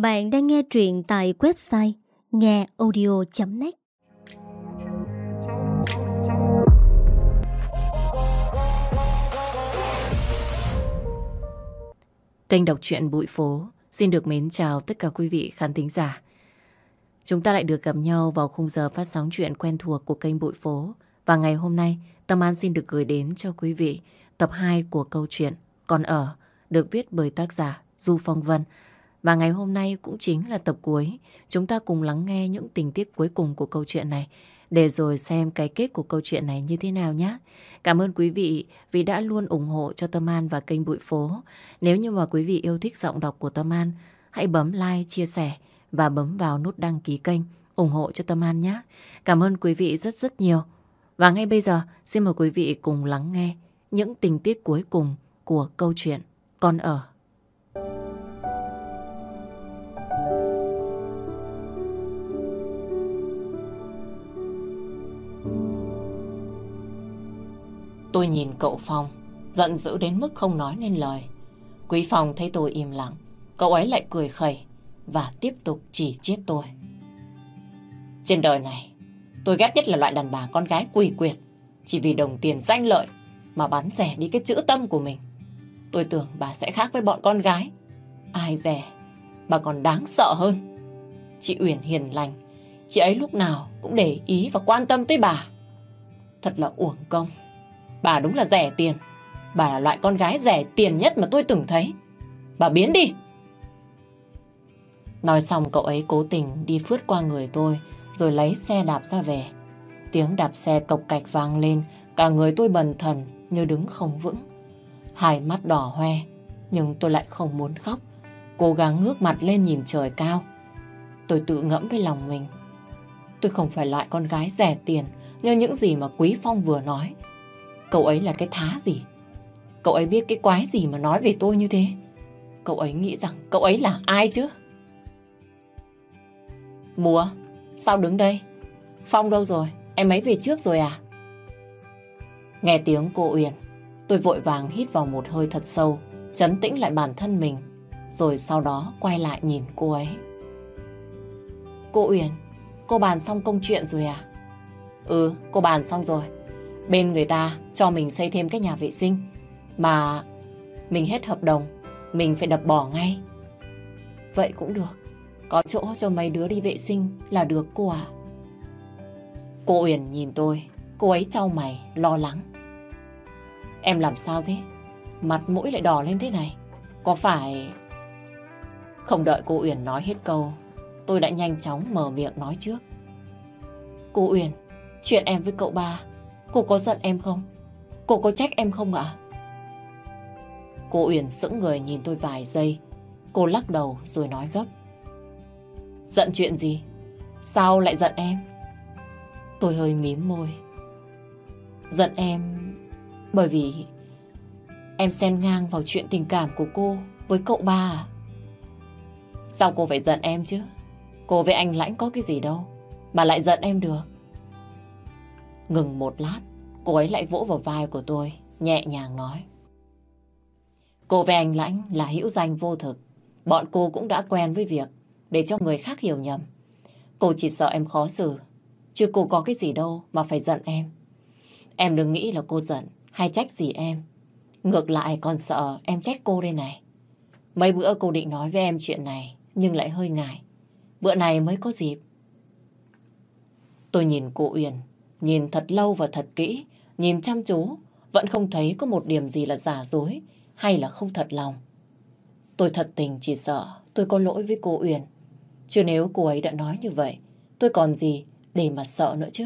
Bạn đang nghe truyện tại website ngheaudio.net Kênh đọc truyện Bụi Phố xin được mến chào tất cả quý vị khán thính giả. Chúng ta lại được gặp nhau vào khung giờ phát sóng chuyện quen thuộc của kênh Bụi Phố. Và ngày hôm nay, Tâm An xin được gửi đến cho quý vị tập 2 của câu chuyện Còn Ở, được viết bởi tác giả Du Phong Vân. Và ngày hôm nay cũng chính là tập cuối. Chúng ta cùng lắng nghe những tình tiết cuối cùng của câu chuyện này để rồi xem cái kết của câu chuyện này như thế nào nhé. Cảm ơn quý vị vì đã luôn ủng hộ cho Tâm An và kênh Bụi Phố. Nếu như mà quý vị yêu thích giọng đọc của Tâm An, hãy bấm like, chia sẻ và bấm vào nút đăng ký kênh ủng hộ cho Tâm An nhé. Cảm ơn quý vị rất rất nhiều. Và ngay bây giờ, xin mời quý vị cùng lắng nghe những tình tiết cuối cùng của câu chuyện Con ở. Tôi nhìn cậu Phong, giận dữ đến mức không nói nên lời. Quý Phong thấy tôi im lặng, cậu ấy lại cười khẩy và tiếp tục chỉ chiết tôi. Trên đời này, tôi ghét nhất là loại đàn bà con gái quỳ quyệt, chỉ vì đồng tiền danh lợi mà bán rẻ đi cái chữ tâm của mình. Tôi tưởng bà sẽ khác với bọn con gái. Ai rẻ, bà còn đáng sợ hơn. Chị Uyển hiền lành, chị ấy lúc nào cũng để ý và quan tâm tới bà. Thật là uổng công. Bà đúng là rẻ tiền. Bà là loại con gái rẻ tiền nhất mà tôi từng thấy. Bà biến đi. Nói xong cậu ấy cố tình đi phướt qua người tôi, rồi lấy xe đạp ra về. Tiếng đạp xe cộc cạch vang lên, cả người tôi bần thần như đứng không vững. Hai mắt đỏ hoe, nhưng tôi lại không muốn khóc. Cố gắng ngước mặt lên nhìn trời cao. Tôi tự ngẫm với lòng mình. Tôi không phải loại con gái rẻ tiền như những gì mà Quý Phong vừa nói. Cậu ấy là cái thá gì? Cậu ấy biết cái quái gì mà nói về tôi như thế? Cậu ấy nghĩ rằng cậu ấy là ai chứ? Mùa, sao đứng đây? Phong đâu rồi? Em ấy về trước rồi à? Nghe tiếng cô Uyển, tôi vội vàng hít vào một hơi thật sâu, chấn tĩnh lại bản thân mình, rồi sau đó quay lại nhìn cô ấy. Cô Uyển, cô bàn xong công chuyện rồi à? Ừ, cô bàn xong rồi. Bên người ta cho mình xây thêm cái nhà vệ sinh, mà mình hết hợp đồng, mình phải đập bỏ ngay. Vậy cũng được. Có chỗ cho mấy đứa đi vệ sinh là được cô à? Cô Uyển nhìn tôi, cô ấy trao mày, lo lắng. Em làm sao thế? Mặt mũi lại đỏ lên thế này. Có phải... Không đợi cô Uyển nói hết câu, tôi đã nhanh chóng mở miệng nói trước. Cô Uyển, chuyện em với cậu ba, cô có giận em không? Cô có trách em không ạ? Cô Uyển sững người nhìn tôi vài giây. Cô lắc đầu rồi nói gấp. Giận chuyện gì? Sao lại giận em? Tôi hơi mím môi. Giận em bởi vì em xen ngang vào chuyện tình cảm của cô với cậu ba à? Sao cô phải giận em chứ? Cô với anh Lãnh có cái gì đâu mà lại giận em được. Ngừng một lát, cô ấy lại vỗ vào vai của tôi, nhẹ nhàng nói. Cô về anh Lãnh là hữu danh vô thực. Bọn cô cũng đã quen với việc để cho người khác hiểu nhầm. Cô chỉ sợ em khó xử, chứ cô có cái gì đâu mà phải giận em. Em đừng nghĩ là cô giận hay trách gì em. Ngược lại còn sợ em trách cô đây này. Mấy bữa cô định nói với em chuyện này, nhưng lại hơi ngại. Bữa này mới có dịp. Tôi nhìn cô Uyển, nhìn thật lâu và thật kỹ, nhìn chăm chú, vẫn không thấy có một điểm gì là giả dối hay là không thật lòng. Tôi thật tình chỉ sợ tôi có lỗi với cô Uyển. Chứ nếu cô ấy đã nói như vậy, tôi còn gì để mà sợ nữa chứ.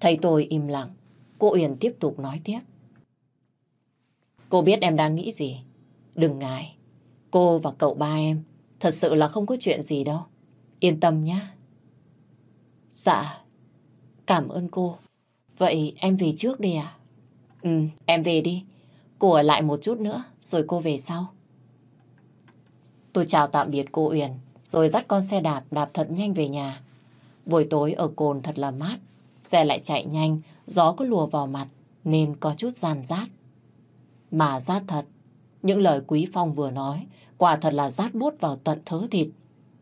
Thấy tôi im lặng, cô Uyển tiếp tục nói tiếp. Cô biết em đang nghĩ gì. Đừng ngại. Cô và cậu ba em thật sự là không có chuyện gì đâu. Yên tâm nhé. Dạ, cảm ơn cô. Vậy em về trước đi à? Ừ, em về đi. Cô ở lại một chút nữa, rồi cô về sau. Tôi chào tạm biệt cô Uyển, rồi dắt con xe đạp đạp thật nhanh về nhà. Buổi tối ở cồn thật là mát, xe lại chạy nhanh, gió cứ lùa vào mặt nên có chút gian rát. Mà rát thật, những lời Quý Phong vừa nói Quả thật là rát bút vào tận thớ thịt.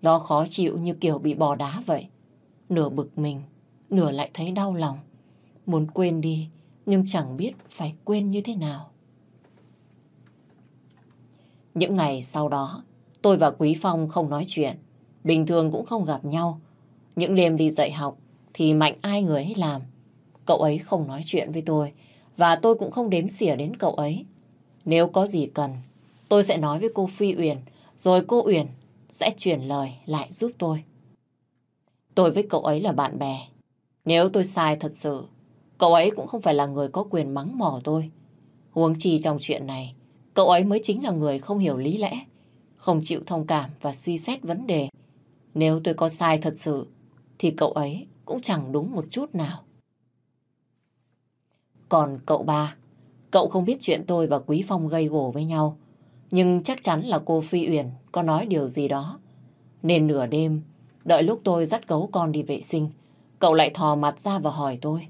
Nó khó chịu như kiểu bị bò đá vậy. Nửa bực mình, nửa lại thấy đau lòng. Muốn quên đi, nhưng chẳng biết phải quên như thế nào. Những ngày sau đó, tôi và Quý Phong không nói chuyện. Bình thường cũng không gặp nhau. Những đêm đi dạy học thì mạnh ai người ấy làm. Cậu ấy không nói chuyện với tôi và tôi cũng không đếm xỉa đến cậu ấy. Nếu có gì cần, tôi sẽ nói với cô Phi Uyển rồi cô Uyển sẽ chuyển lời lại giúp tôi. Tôi với cậu ấy là bạn bè. Nếu tôi sai thật sự, cậu ấy cũng không phải là người có quyền mắng mỏ tôi. Huống chi trong chuyện này, cậu ấy mới chính là người không hiểu lý lẽ, không chịu thông cảm và suy xét vấn đề. Nếu tôi có sai thật sự, thì cậu ấy cũng chẳng đúng một chút nào. Còn cậu ba, cậu không biết chuyện tôi và Quý Phong gây gổ với nhau. Nhưng chắc chắn là cô Phi Uyển có nói điều gì đó. Nên nửa đêm, đợi lúc tôi dắt gấu con đi vệ sinh, cậu lại thò mặt ra và hỏi tôi.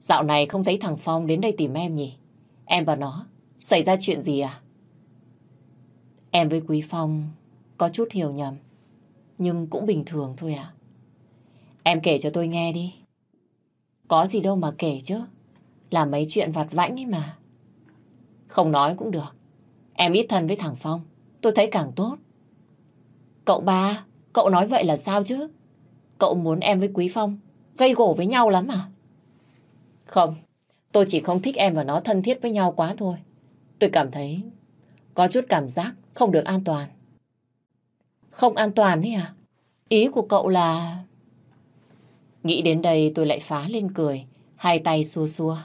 Dạo này không thấy thằng Phong đến đây tìm em nhỉ? Em và nó, xảy ra chuyện gì à? Em với Quý Phong có chút hiểu nhầm, nhưng cũng bình thường thôi à. Em kể cho tôi nghe đi. Có gì đâu mà kể chứ. Là mấy chuyện vặt vãnh ấy mà. Không nói cũng được. Em ít thân với thằng Phong. Tôi thấy càng tốt. Cậu ba, cậu nói vậy là sao chứ? Cậu muốn em với Quý Phong gây gổ với nhau lắm à? Không, tôi chỉ không thích em và nó thân thiết với nhau quá thôi. Tôi cảm thấy có chút cảm giác không được an toàn. Không an toàn ấy à? Ý của cậu là... Nghĩ đến đây tôi lại phá lên cười, hai tay xua xua.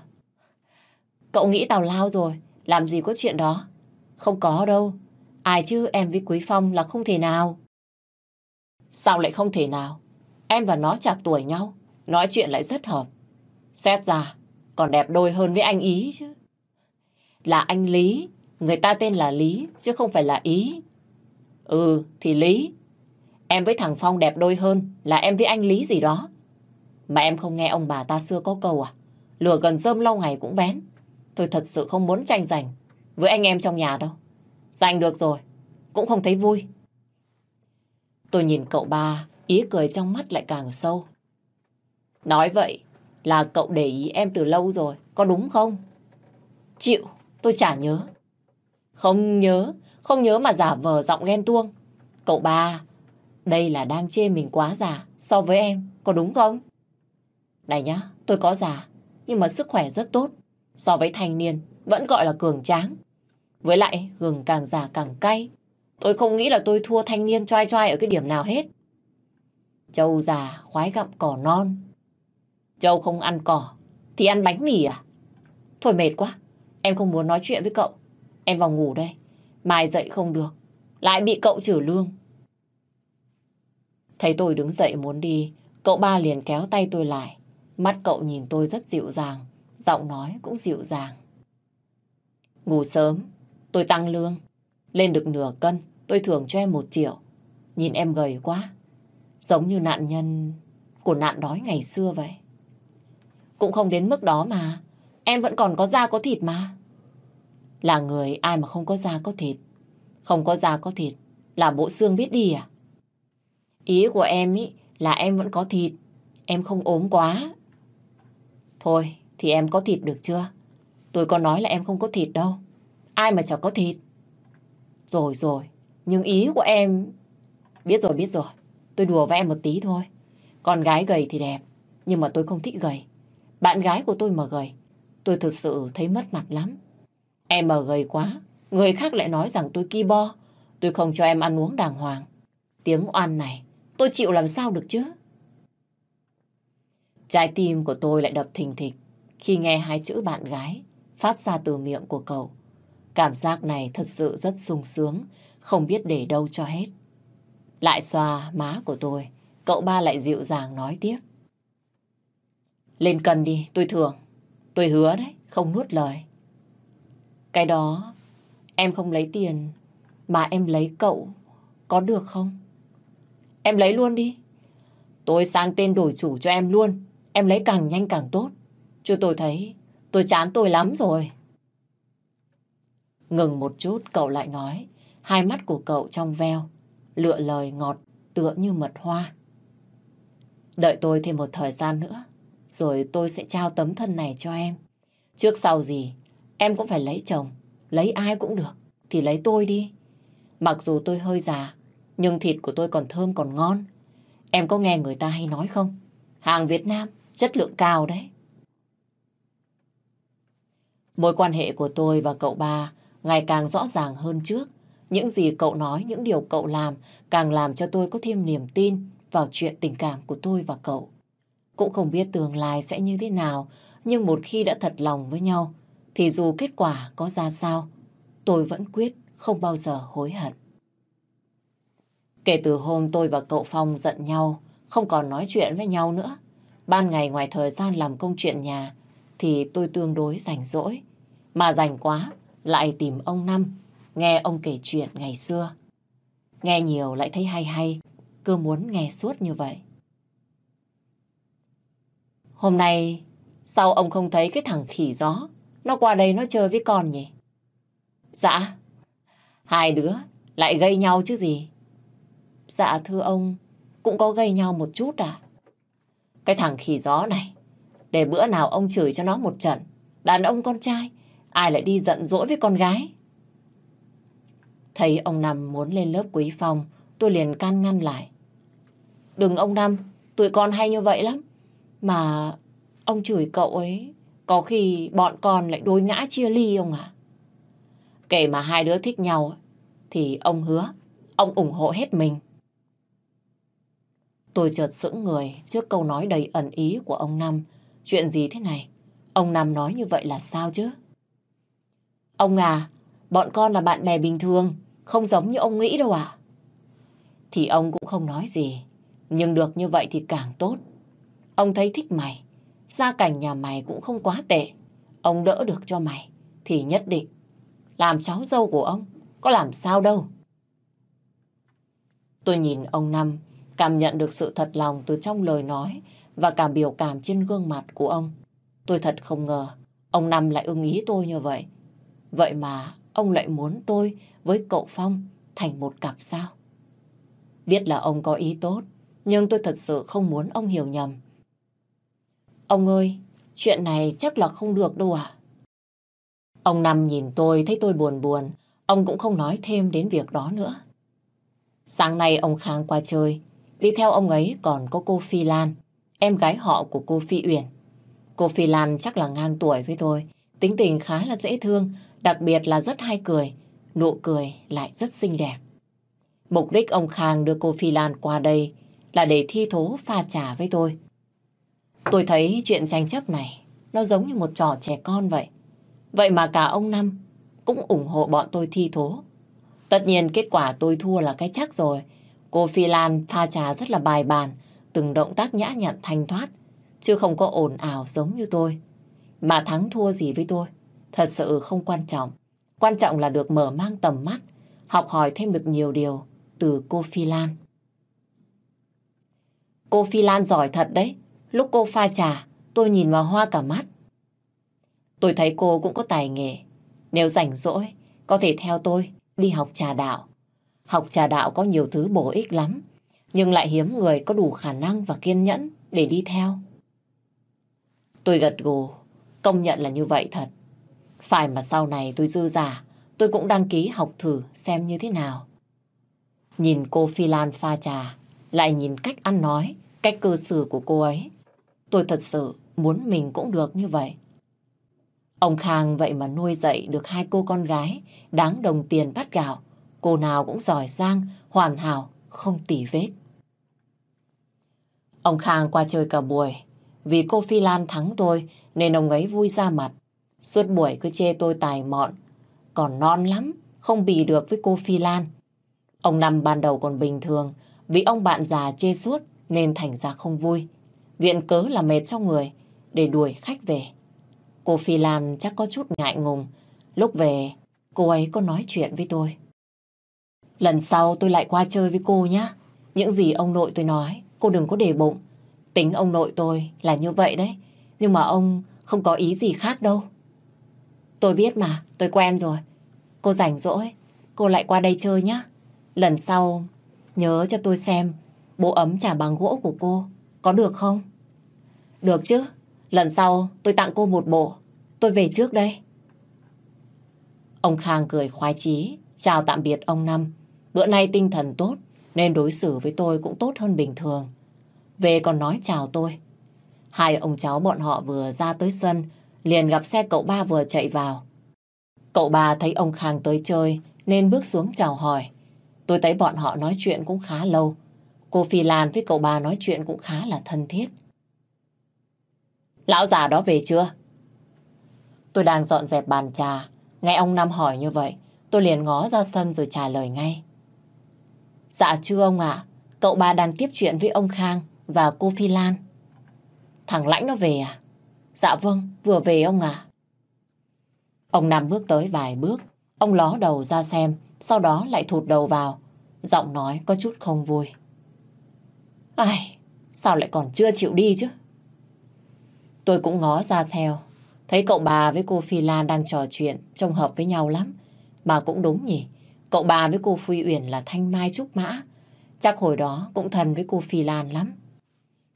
Cậu nghĩ tào lao rồi, làm gì có chuyện đó. Không có đâu, ai chứ em với Quý Phong là không thể nào. Sao lại không thể nào? Em và nó chạc tuổi nhau, nói chuyện lại rất hợp. Xét ra, còn đẹp đôi hơn với anh Ý chứ. Là anh Lý, người ta tên là Lý, chứ không phải là Ý. Ừ, thì Lý. Em với thằng Phong đẹp đôi hơn là em với anh Lý gì đó. Mà em không nghe ông bà ta xưa có câu à? Lửa gần rơm lâu ngày cũng bén. Tôi thật sự không muốn tranh giành với anh em trong nhà đâu. Giành được rồi, cũng không thấy vui. Tôi nhìn cậu ba, ý cười trong mắt lại càng sâu. Nói vậy là cậu để ý em từ lâu rồi, có đúng không? Chịu, tôi chả nhớ. Không nhớ, không nhớ mà giả vờ giọng ghen tuông. Cậu ba, đây là đang chê mình quá già so với em, có đúng không? Này nhá, tôi có già, nhưng mà sức khỏe rất tốt. So với thanh niên, vẫn gọi là cường tráng. Với lại, gừng càng già càng cay. Tôi không nghĩ là tôi thua thanh niên trai trai ở cái điểm nào hết. Châu già khoái gặm cỏ non. Châu không ăn cỏ, thì ăn bánh mì à? Thôi mệt quá, em không muốn nói chuyện với cậu. Em vào ngủ đây, mai dậy không được, lại bị cậu trừ lương. Thấy tôi đứng dậy muốn đi, cậu ba liền kéo tay tôi lại. Mắt cậu nhìn tôi rất dịu dàng, giọng nói cũng dịu dàng. Ngủ sớm, tôi tăng lương. Lên được nửa cân, tôi thưởng cho em một triệu. Nhìn em gầy quá, giống như nạn nhân của nạn đói ngày xưa vậy. Cũng không đến mức đó mà, em vẫn còn có da có thịt mà. Là người ai mà không có da có thịt. Không có da có thịt, là bộ xương biết đi à? Ý của em ý là em vẫn có thịt, em không ốm quá. Thôi, thì em có thịt được chưa? Tôi có nói là em không có thịt đâu. Ai mà chẳng có thịt. Rồi rồi, nhưng ý của em... Biết rồi, biết rồi. Tôi đùa với em một tí thôi. Con gái gầy thì đẹp, nhưng mà tôi không thích gầy. Bạn gái của tôi mà gầy, tôi thực sự thấy mất mặt lắm. Em mà gầy quá, người khác lại nói rằng tôi ki bo. Tôi không cho em ăn uống đàng hoàng. Tiếng oan này, tôi chịu làm sao được chứ? Trái tim của tôi lại đập thình thịch khi nghe hai chữ bạn gái phát ra từ miệng của cậu. Cảm giác này thật sự rất sung sướng, không biết để đâu cho hết. Lại xoa má của tôi, cậu ba lại dịu dàng nói tiếp. Lên cân đi, tôi thường. Tôi hứa đấy, không nuốt lời. Cái đó, em không lấy tiền, mà em lấy cậu, có được không? Em lấy luôn đi. Tôi sang tên đổi chủ cho em luôn. Em lấy càng nhanh càng tốt. Chứ tôi thấy tôi chán tôi lắm rồi. Ngừng một chút cậu lại nói. Hai mắt của cậu trong veo. Lựa lời ngọt tựa như mật hoa. Đợi tôi thêm một thời gian nữa. Rồi tôi sẽ trao tấm thân này cho em. Trước sau gì, em cũng phải lấy chồng. Lấy ai cũng được. Thì lấy tôi đi. Mặc dù tôi hơi già. Nhưng thịt của tôi còn thơm còn ngon. Em có nghe người ta hay nói không? Hàng Việt Nam chất lượng cao đấy. Mối quan hệ của tôi và cậu ba ngày càng rõ ràng hơn trước. Những gì cậu nói, những điều cậu làm càng làm cho tôi có thêm niềm tin vào chuyện tình cảm của tôi và cậu. Cũng không biết tương lai sẽ như thế nào, nhưng một khi đã thật lòng với nhau, thì dù kết quả có ra sao, tôi vẫn quyết không bao giờ hối hận. Kể từ hôm tôi và cậu Phong giận nhau, không còn nói chuyện với nhau nữa, ban ngày ngoài thời gian làm công chuyện nhà, thì tôi tương đối rảnh rỗi. Mà rảnh quá, lại tìm ông Năm, nghe ông kể chuyện ngày xưa. Nghe nhiều lại thấy hay hay, cứ muốn nghe suốt như vậy. Hôm nay, sao ông không thấy cái thằng khỉ gió, nó qua đây nó chơi với con nhỉ? Dạ, hai đứa lại gây nhau chứ gì? Dạ thưa ông, cũng có gây nhau một chút à? Cái thằng khỉ gió này, để bữa nào ông chửi cho nó một trận, đàn ông con trai, ai lại đi giận dỗi với con gái? Thấy ông Năm muốn lên lớp quý phong, tôi liền can ngăn lại. Đừng ông Năm, tụi con hay như vậy lắm. Mà ông chửi cậu ấy, có khi bọn con lại đối ngã chia ly ông à? Kể mà hai đứa thích nhau, thì ông hứa, ông ủng hộ hết mình. Tôi chợt sững người trước câu nói đầy ẩn ý của ông Năm. Chuyện gì thế này? Ông Năm nói như vậy là sao chứ? Ông à, bọn con là bạn bè bình thường, không giống như ông nghĩ đâu à? Thì ông cũng không nói gì, nhưng được như vậy thì càng tốt. Ông thấy thích mày, gia cảnh nhà mày cũng không quá tệ. Ông đỡ được cho mày, thì nhất định làm cháu dâu của ông, có làm sao đâu. Tôi nhìn ông Năm, cảm nhận được sự thật lòng từ trong lời nói và cả biểu cảm trên gương mặt của ông. Tôi thật không ngờ, ông Năm lại ưng ý tôi như vậy. Vậy mà ông lại muốn tôi với cậu Phong thành một cặp sao? Biết là ông có ý tốt, nhưng tôi thật sự không muốn ông hiểu nhầm. Ông ơi, chuyện này chắc là không được đâu à? Ông Năm nhìn tôi thấy tôi buồn buồn, ông cũng không nói thêm đến việc đó nữa. Sáng nay ông Khang qua chơi, đi theo ông ấy còn có cô Phi Lan, em gái họ của cô Phi Uyển. Cô Phi Lan chắc là ngang tuổi với tôi, tính tình khá là dễ thương, đặc biệt là rất hay cười, nụ cười lại rất xinh đẹp. Mục đích ông Khang đưa cô Phi Lan qua đây là để thi thố pha trà với tôi. Tôi thấy chuyện tranh chấp này nó giống như một trò trẻ con vậy. Vậy mà cả ông Năm cũng ủng hộ bọn tôi thi thố. Tất nhiên kết quả tôi thua là cái chắc rồi. Cô Phi Lan pha trà rất là bài bàn, từng động tác nhã nhặn thanh thoát, chứ không có ồn ào giống như tôi. Mà thắng thua gì với tôi, thật sự không quan trọng. Quan trọng là được mở mang tầm mắt, học hỏi thêm được nhiều điều từ cô Phi Lan. Cô Phi Lan giỏi thật đấy. Lúc cô pha trà, tôi nhìn vào hoa cả mắt. Tôi thấy cô cũng có tài nghề. Nếu rảnh rỗi, có thể theo tôi đi học trà đạo. Học trà đạo có nhiều thứ bổ ích lắm, nhưng lại hiếm người có đủ khả năng và kiên nhẫn để đi theo. Tôi gật gù, công nhận là như vậy thật. Phải mà sau này tôi dư giả, tôi cũng đăng ký học thử xem như thế nào. Nhìn cô Phi Lan pha trà, lại nhìn cách ăn nói, cách cư xử của cô ấy. Tôi thật sự muốn mình cũng được như vậy. Ông Khang vậy mà nuôi dạy được hai cô con gái đáng đồng tiền bắt gạo. Cô nào cũng giỏi giang, hoàn hảo, không tỉ vết. Ông Khang qua chơi cả buổi. Vì cô Phi Lan thắng tôi nên ông ấy vui ra mặt. Suốt buổi cứ chê tôi tài mọn. Còn non lắm, không bì được với cô Phi Lan. Ông Năm ban đầu còn bình thường, vì ông bạn già chê suốt nên thành ra không vui. Viện cớ là mệt trong người để đuổi khách về. Cô Phi Lan chắc có chút ngại ngùng. Lúc về, cô ấy có nói chuyện với tôi. Lần sau tôi lại qua chơi với cô nhé. Những gì ông nội tôi nói, cô đừng có để bụng. Tính ông nội tôi là như vậy đấy. Nhưng mà ông không có ý gì khác đâu. Tôi biết mà, tôi quen rồi. cô rảnh rỗi, cô lại qua đây chơi nhé. Lần sau nhớ cho tôi xem bộ ấm trà bằng gỗ của cô, có được không? Được chứ, lần sau tôi tặng cô một bộ, tôi về trước đây. Ông Khang cười khoái chí, chào tạm biệt ông Năm. Bữa nay tinh thần tốt, nên đối xử với tôi cũng tốt hơn bình thường. Về còn nói chào tôi. Hai ông cháu bọn họ vừa ra tới sân, liền gặp xe cậu ba vừa chạy vào. Cậu ba thấy ông Khang tới chơi, nên bước xuống chào hỏi. Tôi thấy bọn họ nói chuyện cũng khá lâu. Cô Phi Lan với cậu ba nói chuyện cũng khá là thân thiết. Lão già đó về chưa? Tôi đang dọn dẹp bàn trà. Nghe ông Năm hỏi như vậy, tôi liền ngó ra sân rồi trả lời ngay. Dạ chưa ông ạ, cậu ba đang tiếp chuyện với ông Khang và cô Phi Lan. Thằng Lãnh nó về à? Dạ vâng, vừa về ông ạ. Ông Nam bước tới vài bước, ông ló đầu ra xem, sau đó lại thụt đầu vào. Giọng nói có chút không vui. Ai, sao lại còn chưa chịu đi chứ? Tôi cũng ngó ra theo, thấy cậu bà với cô Phi Lan đang trò chuyện, trông hợp với nhau lắm. Mà cũng đúng nhỉ, cậu bà với cô Phi Uyển là Thanh Mai Trúc Mã. Chắc hồi đó cũng thân với cô Phi Lan lắm.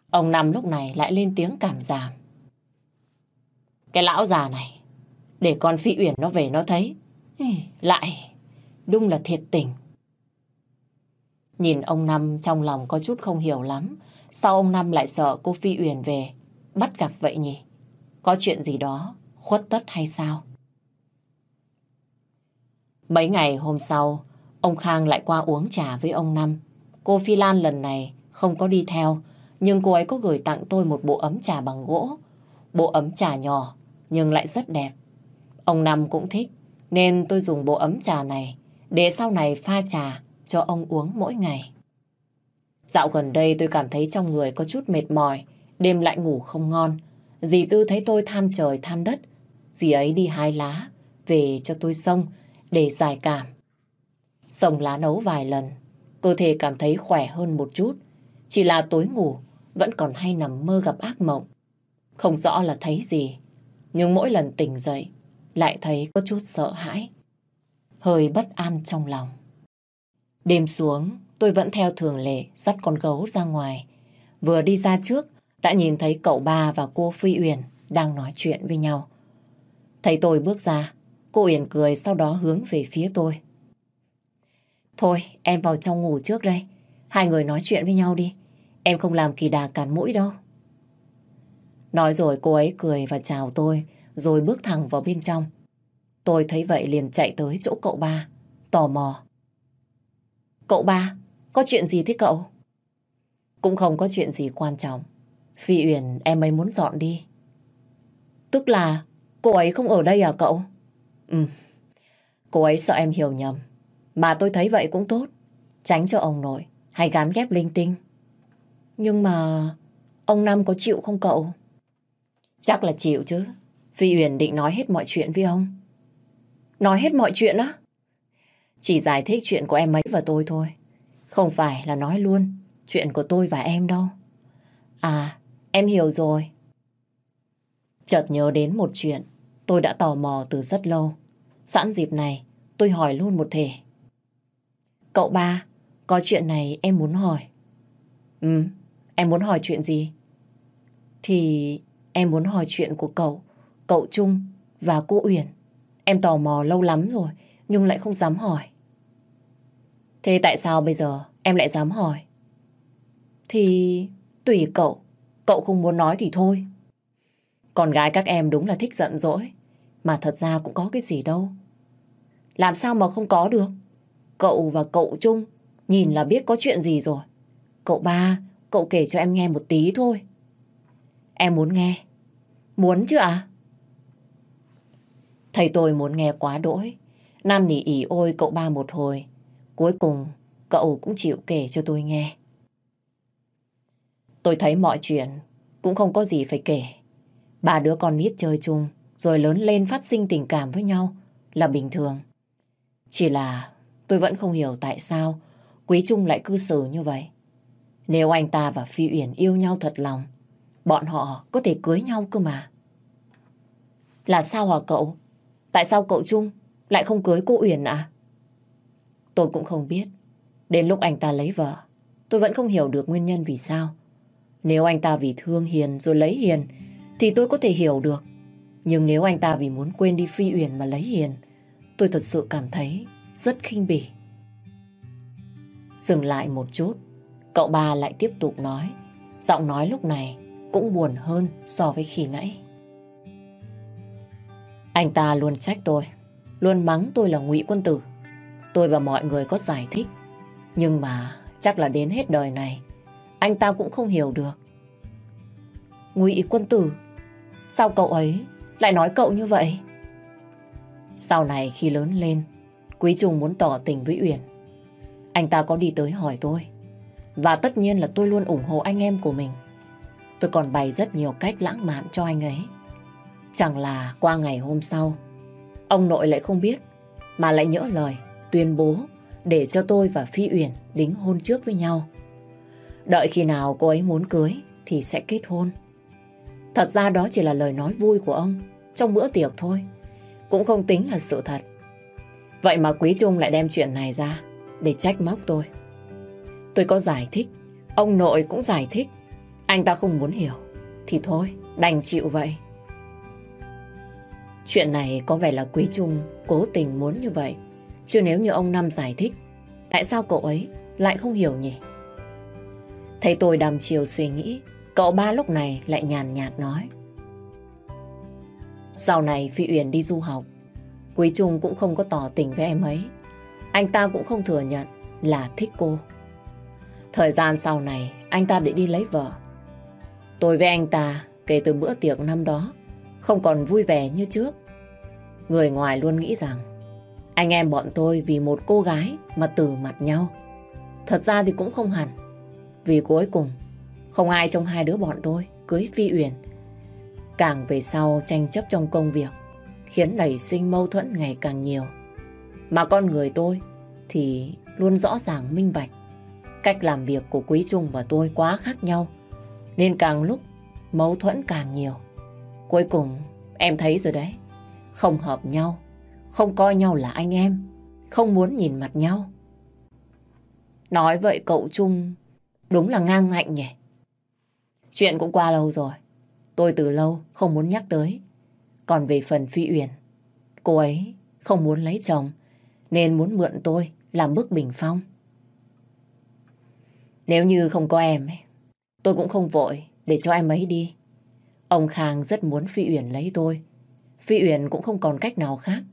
Ông Năm lúc này lại lên tiếng cảm giảm. Cái lão già này, để con Phi Uyển nó về nó thấy. Ừ, lại, đúng là thiệt tình. Nhìn ông Năm trong lòng có chút không hiểu lắm. Sao ông Năm lại sợ cô Phi Uyển về, bắt gặp vậy nhỉ? Có chuyện gì đó khuất tất hay sao? Mấy ngày hôm sau, ông Khang lại qua uống trà với ông Năm. Cô Phi Lan lần này không có đi theo, nhưng cô ấy có gửi tặng tôi một bộ ấm trà bằng gỗ. Bộ ấm trà nhỏ, nhưng lại rất đẹp. Ông Năm cũng thích, nên tôi dùng bộ ấm trà này để sau này pha trà cho ông uống mỗi ngày. Dạo gần đây tôi cảm thấy trong người có chút mệt mỏi, đêm lại ngủ không ngon. Dì Tư thấy tôi than trời than đất, dì ấy đi hái lá, về cho tôi xông để giải cảm. Xông lá nấu vài lần, cơ thể cảm thấy khỏe hơn một chút. Chỉ là tối ngủ, vẫn còn hay nằm mơ gặp ác mộng. Không rõ là thấy gì, nhưng mỗi lần tỉnh dậy, lại thấy có chút sợ hãi. Hơi bất an trong lòng. Đêm xuống, tôi vẫn theo thường lệ dắt con gấu ra ngoài. Vừa đi ra trước, đã nhìn thấy cậu ba và cô Phi Uyển đang nói chuyện với nhau. Thấy tôi bước ra, cô Uyển cười sau đó hướng về phía tôi. Thôi, em vào trong ngủ trước đây. Hai người nói chuyện với nhau đi. Em không làm kỳ đà cản mũi đâu. Nói rồi cô ấy cười và chào tôi, rồi bước thẳng vào bên trong. Tôi thấy vậy liền chạy tới chỗ cậu ba, tò mò. Cậu ba, có chuyện gì thế cậu? Cũng không có chuyện gì quan trọng. Phi Uyển em ấy muốn dọn đi. Tức là cô ấy không ở đây à cậu? Ừ, cô ấy sợ em hiểu nhầm. Mà tôi thấy vậy cũng tốt. Tránh cho ông nội hay gán ghép linh tinh. Nhưng mà ông Năm có chịu không cậu? Chắc là chịu chứ. Phi Uyển định nói hết mọi chuyện với ông. Nói hết mọi chuyện á? Chỉ giải thích chuyện của em ấy và tôi thôi. Không phải là nói luôn chuyện của tôi và em đâu. À, em hiểu rồi. Chợt nhớ đến một chuyện tôi đã tò mò từ rất lâu. Sẵn dịp này, tôi hỏi luôn một thể. Cậu ba, có chuyện này em muốn hỏi. Ừ, em muốn hỏi chuyện gì? Thì em muốn hỏi chuyện của cậu, cậu Trung và cô Uyển. Em tò mò lâu lắm rồi, nhưng lại không dám hỏi. Thế tại sao bây giờ em lại dám hỏi? Thì tùy cậu, cậu không muốn nói thì thôi. Con gái các em đúng là thích giận dỗi, mà thật ra cũng có cái gì đâu. Làm sao mà không có được? Cậu và cậu Trung nhìn là biết có chuyện gì rồi. Cậu ba, cậu kể cho em nghe một tí thôi. Em muốn nghe. Muốn chứ à? Thầy tôi muốn nghe quá đỗi. Năn nỉ ỉ ôi cậu ba một hồi. Cuối cùng, cậu cũng chịu kể cho tôi nghe. Tôi thấy mọi chuyện cũng không có gì phải kể. Ba đứa con nít chơi chung, rồi lớn lên phát sinh tình cảm với nhau là bình thường. Chỉ là tôi vẫn không hiểu tại sao Quý Trung lại cư xử như vậy. Nếu anh ta và Phi Uyển yêu nhau thật lòng, bọn họ có thể cưới nhau cơ mà. Là sao hả cậu? Tại sao cậu Trung lại không cưới cô Uyển à? Tôi cũng không biết. Đến lúc anh ta lấy vợ, tôi vẫn không hiểu được nguyên nhân vì sao. Nếu anh ta vì thương Hiền rồi lấy Hiền, thì tôi có thể hiểu được. Nhưng nếu anh ta vì muốn quên đi Phi Uyển mà lấy Hiền, tôi thật sự cảm thấy rất khinh bỉ. Dừng lại một chút, cậu ba lại tiếp tục nói. Giọng nói lúc này cũng buồn hơn so với khi nãy. Anh ta luôn trách tôi, luôn mắng tôi là ngụy quân tử. Tôi và mọi người có giải thích, nhưng mà chắc là đến hết đời này, anh ta cũng không hiểu được. Ngụy quân tử, sao cậu ấy lại nói cậu như vậy? Sau này khi lớn lên, Quý Trung muốn tỏ tình với Uyển. Anh ta có đi tới hỏi tôi. Và tất nhiên là tôi luôn ủng hộ anh em của mình. Tôi còn bày rất nhiều cách lãng mạn cho anh ấy. Chẳng là qua ngày hôm sau, ông nội lại không biết, mà lại nhỡ lời, tuyên bố để cho tôi và Phi Uyển đính hôn trước với nhau. Đợi khi nào cô ấy muốn cưới thì sẽ kết hôn. Thật ra đó chỉ là lời nói vui của ông trong bữa tiệc thôi. Cũng không tính là sự thật. Vậy mà Quý Trung lại đem chuyện này ra để trách móc tôi. Tôi có giải thích, ông nội cũng giải thích. Anh ta không muốn hiểu, thì thôi, đành chịu vậy. Chuyện này có vẻ là Quý Trung cố tình muốn như vậy. Chứ nếu như ông Năm giải thích, tại sao cậu ấy lại không hiểu nhỉ? Thấy tôi đàm chiều suy nghĩ, cậu ba lúc này lại nhàn nhạt nói. Sau này Phi Uyển đi du học, Quý Trung cũng không có tỏ tình với em ấy. Anh ta cũng không thừa nhận là thích cô. Thời gian sau này, anh ta để đi lấy vợ. Tôi với anh ta, kể từ bữa tiệc năm đó, không còn vui vẻ như trước. Người ngoài luôn nghĩ rằng anh em bọn tôi vì một cô gái mà từ mặt nhau. Thật ra thì cũng không hẳn. Vì cuối cùng, không ai trong hai đứa bọn tôi cưới Phi Uyển. Càng về sau tranh chấp trong công việc, khiến nảy sinh mâu thuẫn ngày càng nhiều. Mà con người tôi thì luôn rõ ràng minh bạch. Cách làm việc của Quý Trung và tôi quá khác nhau, nên càng lúc mâu thuẫn càng nhiều. Cuối cùng em thấy rồi đấy, không hợp nhau, không coi nhau là anh em, không muốn nhìn mặt nhau. Nói vậy cậu Trung đúng là ngang ngạnh nhỉ. Chuyện cũng qua lâu rồi, tôi từ lâu không muốn nhắc tới. Còn về phần Phi Uyển, cô ấy không muốn lấy chồng nên muốn mượn tôi làm bức bình phong. Nếu như không có em, tôi cũng không vội để cho em ấy đi. Ông Khang rất muốn Phi Uyển lấy tôi. Phi Uyển cũng không còn cách nào khác.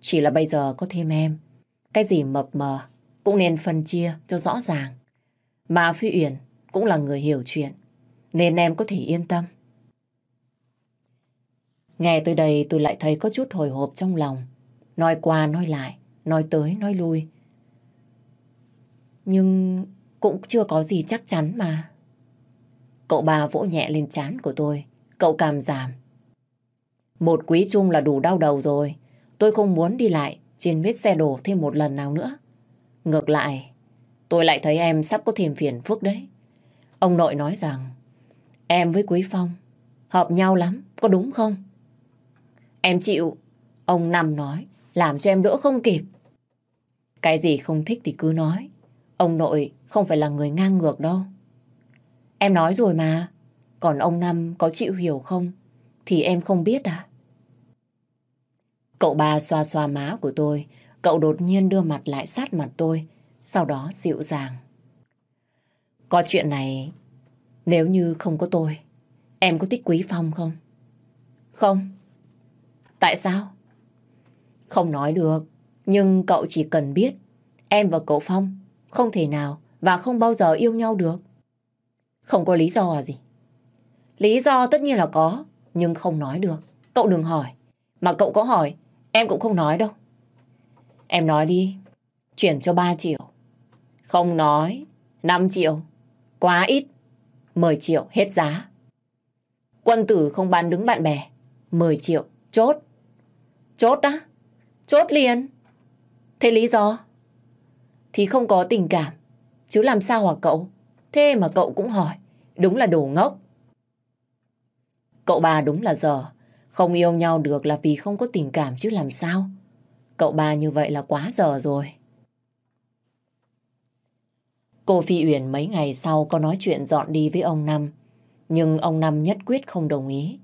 Chỉ là bây giờ có thêm em. Cái gì mập mờ cũng nên phân chia cho rõ ràng. Mà Phi Uyển cũng là người hiểu chuyện. Nên em có thể yên tâm. Nghe tới đây tôi lại thấy có chút hồi hộp trong lòng. Nói qua nói lại, nói tới nói lui. Nhưng cũng chưa có gì chắc chắn mà. Cậu bà vỗ nhẹ lên trán của tôi. Cậu cảm giảm. Một quý chung là đủ đau đầu rồi. Tôi không muốn đi lại trên vết xe đổ thêm một lần nào nữa. Ngược lại, tôi lại thấy em sắp có thêm phiền phức đấy. Ông nội nói rằng em với Quý Phong hợp nhau lắm, có đúng không? Em chịu. Ông Năm nói, làm cho em đỡ không kịp. Cái gì không thích thì cứ nói. Ông nội không phải là người ngang ngược đâu. Em nói rồi mà. Còn ông Năm có chịu hiểu không? Thì em không biết à? Cậu ba xoa xoa má của tôi. Cậu đột nhiên đưa mặt lại sát mặt tôi. Sau đó dịu dàng. Có chuyện này, nếu như không có tôi, em có thích Quý Phong không? Không. Tại sao? Không nói được, nhưng cậu chỉ cần biết em và cậu Phong không thể nào và không bao giờ yêu nhau được. Không có lý do gì. Lý do tất nhiên là có, nhưng không nói được. Cậu đừng hỏi. Mà cậu có hỏi, em cũng không nói đâu. Em nói đi, chuyển cho 3 triệu. Không nói, 5 triệu. Quá ít, 10 triệu hết giá. Quân tử không bán đứng bạn bè, 10 triệu, chốt. Chốt á? Chốt liền. Thế lý do? Thì không có tình cảm. Chứ làm sao hả cậu? Thế mà cậu cũng hỏi. Đúng là đồ ngốc. Cậu bà đúng là giờ. Không yêu nhau được là vì không có tình cảm chứ làm sao? Cậu ba như vậy là quá giờ rồi. Cô Phi Uyển mấy ngày sau có nói chuyện dọn đi với ông Năm. Nhưng ông Năm nhất quyết không đồng ý.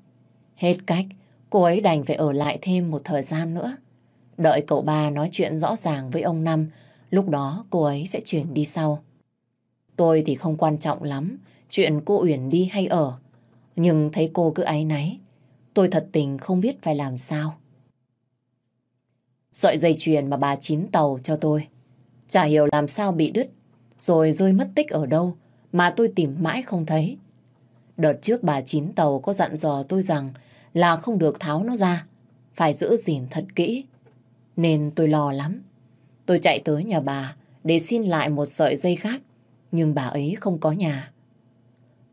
Hết cách, cô ấy đành phải ở lại thêm một thời gian nữa. Đợi cậu ba nói chuyện rõ ràng với ông Năm, lúc đó cô ấy sẽ chuyển đi sau. Tôi thì không quan trọng lắm chuyện cô Uyển đi hay ở. Nhưng thấy cô cứ áy náy, tôi thật tình không biết phải làm sao. Sợi dây chuyền mà bà chín tàu cho tôi, chả hiểu làm sao bị đứt, rồi rơi mất tích ở đâu mà tôi tìm mãi không thấy. Đợt trước bà chín tàu có dặn dò tôi rằng là không được tháo nó ra, phải giữ gìn thật kỹ. Nên tôi lo lắm. Tôi chạy tới nhà bà để xin lại một sợi dây khác, nhưng bà ấy không có nhà.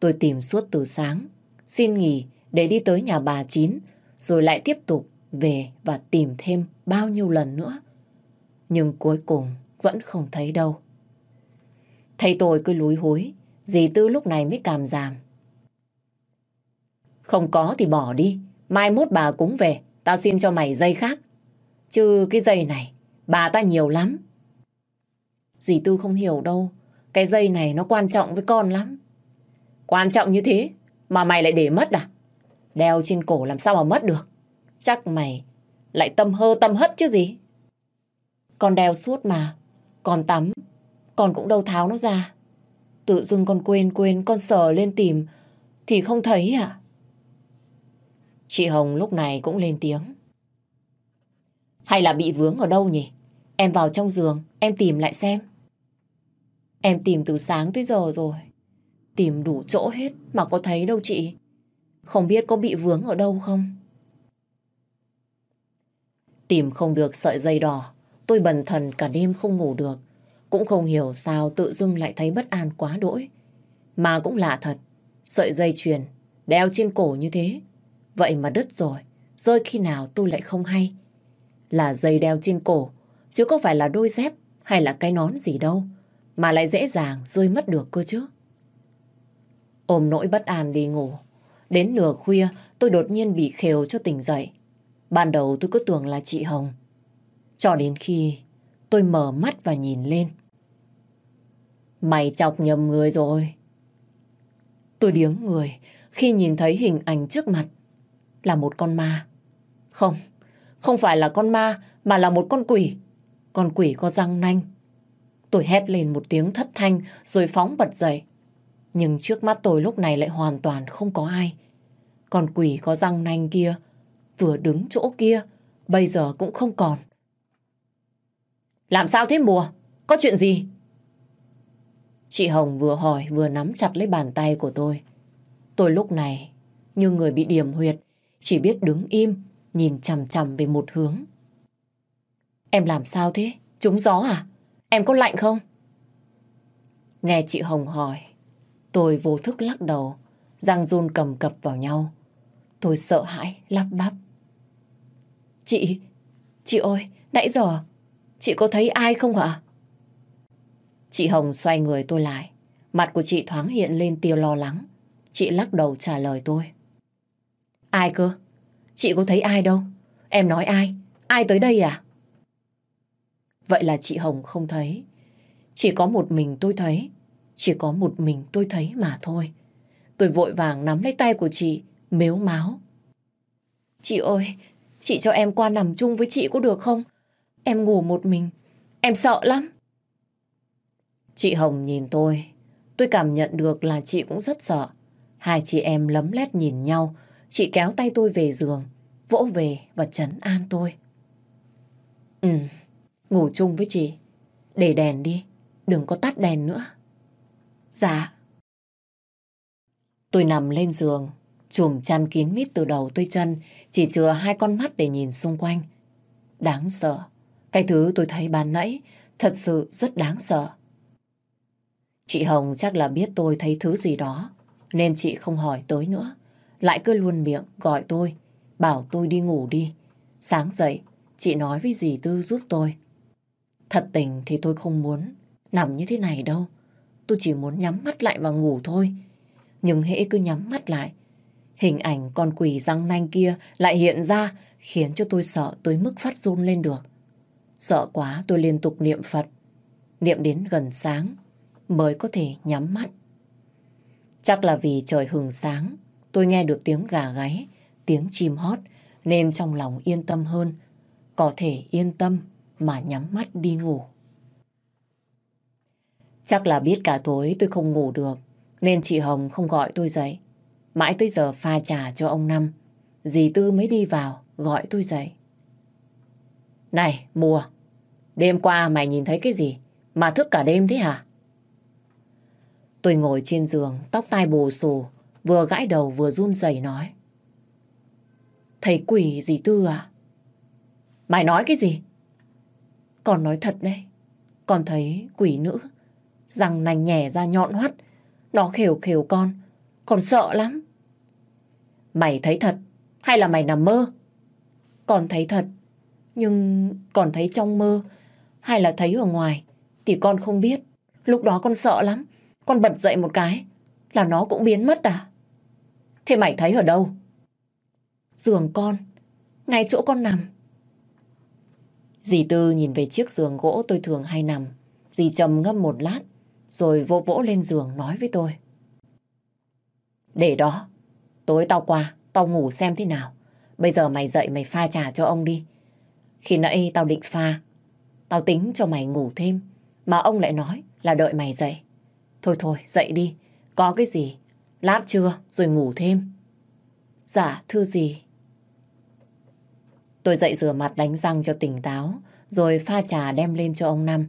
Tôi tìm suốt từ sáng, xin nghỉ để đi tới nhà bà Chín, rồi lại tiếp tục về và tìm thêm bao nhiêu lần nữa. Nhưng cuối cùng vẫn không thấy đâu. Thấy tôi cứ lúi húi, dì Tư lúc này mới cảm giảm. Không có thì bỏ đi, mai mốt bà cũng về, tao xin cho mày dây khác. Chứ cái dây này, bà ta nhiều lắm. Dì Tư không hiểu đâu, cái dây này nó quan trọng với con lắm. Quan trọng như thế mà mày lại để mất à? Đeo trên cổ làm sao mà mất được? Chắc mày lại tâm hơ tâm hất chứ gì? Con đeo suốt mà. Con tắm, con cũng đâu tháo nó ra. Tự dưng con quên quên, con sờ lên tìm thì không thấy à? Chị Hồng lúc này cũng lên tiếng. Hay là bị vướng ở đâu nhỉ? Em vào trong giường, em tìm lại xem. Em tìm từ sáng tới giờ rồi. Tìm đủ chỗ hết mà có thấy đâu chị. Không biết có bị vướng ở đâu không? Tìm không được sợi dây đỏ. Tôi bần thần cả đêm không ngủ được. Cũng không hiểu sao tự dưng lại thấy bất an quá đỗi. Mà cũng lạ thật. Sợi dây chuyền đeo trên cổ như thế. Vậy mà đứt rồi. Rơi khi nào tôi lại không hay. Là dây đeo trên cổ. Chứ có phải là đôi dép hay là cái nón gì đâu. Mà lại dễ dàng rơi mất được cơ chứ. Ôm nỗi bất an đi ngủ. Đến nửa khuya tôi đột nhiên bị khều cho tỉnh dậy. Ban đầu tôi cứ tưởng là chị Hồng. Cho đến khi tôi mở mắt và nhìn lên. Mày chọc nhầm người rồi. Tôi điếng người khi nhìn thấy hình ảnh trước mặt là một con ma. Không, không phải là con ma mà là một con quỷ. Con quỷ có răng nanh. Tôi hét lên một tiếng thất thanh rồi phóng bật dậy. Nhưng trước mắt tôi lúc này lại hoàn toàn không có ai. Còn quỷ có răng nanh kia, vừa đứng chỗ kia, bây giờ cũng không còn. Làm sao thế mùa? Có chuyện gì? Chị Hồng vừa hỏi vừa nắm chặt lấy bàn tay của tôi. Tôi lúc này như người bị điểm huyệt, chỉ biết đứng im, nhìn chằm chằm về một hướng. Em làm sao thế? Trúng gió à? Em có lạnh không? Nghe chị Hồng hỏi, Tôi vô thức lắc đầu, răng run cầm cập vào nhau. Tôi sợ hãi, lắp bắp. Chị, chị ơi, nãy giờ, chị có thấy ai không ạ? Chị Hồng xoay người tôi lại. Mặt của chị thoáng hiện lên tia lo lắng. Chị lắc đầu trả lời tôi. Ai cơ? Chị có thấy ai đâu? Em nói ai? Ai tới đây à? Vậy là chị Hồng không thấy. Chỉ có một mình tôi thấy. Chỉ có một mình tôi thấy mà thôi. Tôi vội vàng nắm lấy tay của chị, mếu máu. Chị ơi, chị cho em qua nằm chung với chị có được không? Em ngủ một mình, em sợ lắm. Chị Hồng nhìn tôi, tôi cảm nhận được là chị cũng rất sợ. Hai chị em lấm lét nhìn nhau, chị kéo tay tôi về giường, vỗ về và trấn an tôi. Ừ, ngủ chung với chị. Để đèn đi, đừng có tắt đèn nữa. Dạ. Tôi nằm lên giường, chùm chăn kín mít từ đầu tới chân, chỉ chừa hai con mắt để nhìn xung quanh. Đáng sợ. Cái thứ tôi thấy ban nãy thật sự rất đáng sợ. Chị Hồng chắc là biết tôi thấy thứ gì đó, nên chị không hỏi tới nữa. Lại cứ luôn miệng gọi tôi, bảo tôi đi ngủ đi. Sáng dậy, chị nói với dì Tư giúp tôi. Thật tình thì tôi không muốn nằm như thế này đâu. Tôi chỉ muốn nhắm mắt lại và ngủ thôi. Nhưng hễ cứ nhắm mắt lại, hình ảnh con quỷ răng nanh kia lại hiện ra khiến cho tôi sợ tới mức phát run lên được. Sợ quá tôi liên tục niệm Phật. Niệm đến gần sáng mới có thể nhắm mắt. Chắc là vì trời hừng sáng, tôi nghe được tiếng gà gáy, tiếng chim hót, nên trong lòng yên tâm hơn. Có thể yên tâm mà nhắm mắt đi ngủ. Chắc là biết cả tối tôi không ngủ được, nên chị Hồng không gọi tôi dậy. Mãi tới giờ pha trà cho ông Năm, dì Tư mới đi vào, gọi tôi dậy. Này, mùa, đêm qua mày nhìn thấy cái gì mà thức cả đêm thế hả? Tôi ngồi trên giường, tóc tai bù xù, vừa gãi đầu vừa run rẩy nói. Thầy quỷ Dì Tư à? Mày nói cái gì? Còn nói thật đây, con thấy quỷ nữ, răng nành nhẻ ra nhọn hoắt, nó khều khều con, con sợ lắm. Mày thấy thật, hay là mày nằm mơ? Con thấy thật, nhưng còn thấy trong mơ, hay là thấy ở ngoài, thì con không biết. Lúc đó con sợ lắm, con bật dậy một cái, là nó cũng biến mất à? Thế mày thấy ở đâu? Giường con, ngay chỗ con nằm. Dì Tư nhìn về chiếc giường gỗ tôi thường hay nằm. Dì trầm ngâm một lát, rồi vỗ vỗ lên giường nói với tôi. Để đó, tối tao qua, tao ngủ xem thế nào. Bây giờ mày dậy mày pha trà cho ông đi. Khi nãy tao định pha, tao tính cho mày ngủ thêm, mà ông lại nói là đợi mày dậy. Thôi thôi, dậy đi, có cái gì, lát trưa rồi ngủ thêm. Dạ, thưa gì? Tôi dậy rửa mặt đánh răng cho tỉnh táo, rồi pha trà đem lên cho ông Năm.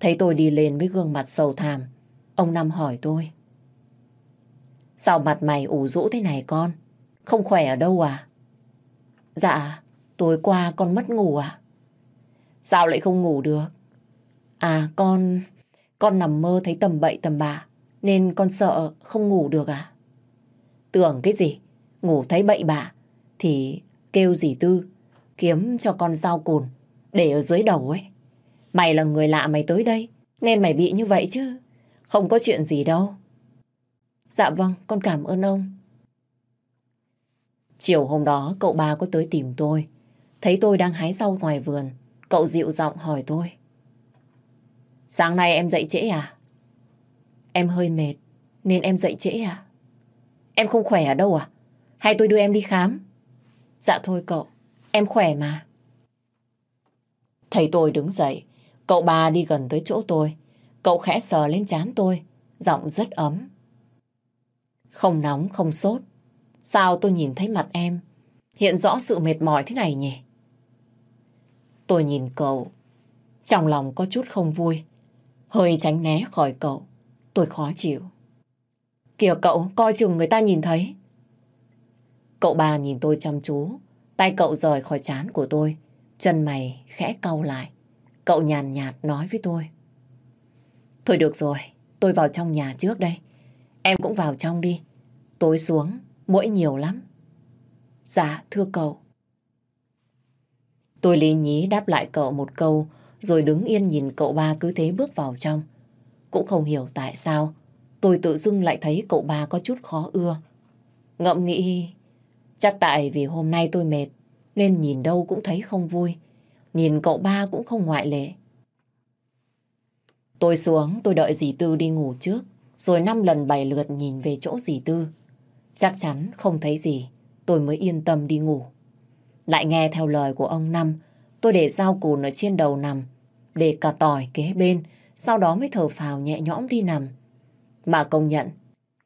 Thấy tôi đi lên với gương mặt sầu thảm, ông Năm hỏi tôi. Sao mặt mày ủ rũ thế này con? Không khỏe ở đâu à? Dạ, tối qua con mất ngủ à? Sao lại không ngủ được? À con... Con nằm mơ thấy tầm bậy tầm bạ, nên con sợ không ngủ được à? Tưởng cái gì? Ngủ thấy bậy bạ, thì kêu dì Tư, kiếm cho con dao cồn, để ở dưới đầu ấy. Mày là người lạ mày tới đây, nên mày bị như vậy chứ. Không có chuyện gì đâu. Dạ vâng, con cảm ơn ông. Chiều hôm đó cậu ba có tới tìm tôi. Thấy tôi đang hái rau ngoài vườn, cậu dịu giọng hỏi tôi. Sáng nay em dậy trễ à? Em hơi mệt, nên em dậy trễ à? Em không khỏe ở đâu à? Hay tôi đưa em đi khám? Dạ thôi cậu, em khỏe mà. Thấy tôi đứng dậy, cậu ba đi gần tới chỗ tôi. Cậu khẽ sờ lên trán tôi, giọng rất ấm. Không nóng, không sốt. Sao tôi nhìn thấy mặt em hiện rõ sự mệt mỏi thế này nhỉ? Tôi nhìn cậu, trong lòng có chút không vui. Hơi tránh né khỏi cậu, tôi khó chịu. Kìa cậu, coi chừng người ta nhìn thấy. Cậu bà nhìn tôi chăm chú, tay cậu rời khỏi chán của tôi, chân mày khẽ cau lại. Cậu nhàn nhạt nói với tôi. Thôi được rồi, tôi vào trong nhà trước đây. Em cũng vào trong đi. Tối xuống, mỗi nhiều lắm. Dạ, thưa cậu. Tôi lý nhí đáp lại cậu một câu, rồi đứng yên nhìn cậu ba cứ thế bước vào trong. Cũng không hiểu tại sao, tôi tự dưng lại thấy cậu ba có chút khó ưa. Ngậm nghĩ, chắc tại vì hôm nay tôi mệt, nên nhìn đâu cũng thấy không vui. Nhìn cậu ba cũng không ngoại lệ. Tôi xuống, tôi đợi dì Tư đi ngủ trước, rồi năm lần bảy lượt nhìn về chỗ dì Tư. Chắc chắn không thấy gì, tôi mới yên tâm đi ngủ. Lại nghe theo lời của ông Năm, tôi để dao cùn ở trên đầu nằm, để cả tỏi kế bên, sau đó mới thở phào nhẹ nhõm đi nằm. Mà công nhận,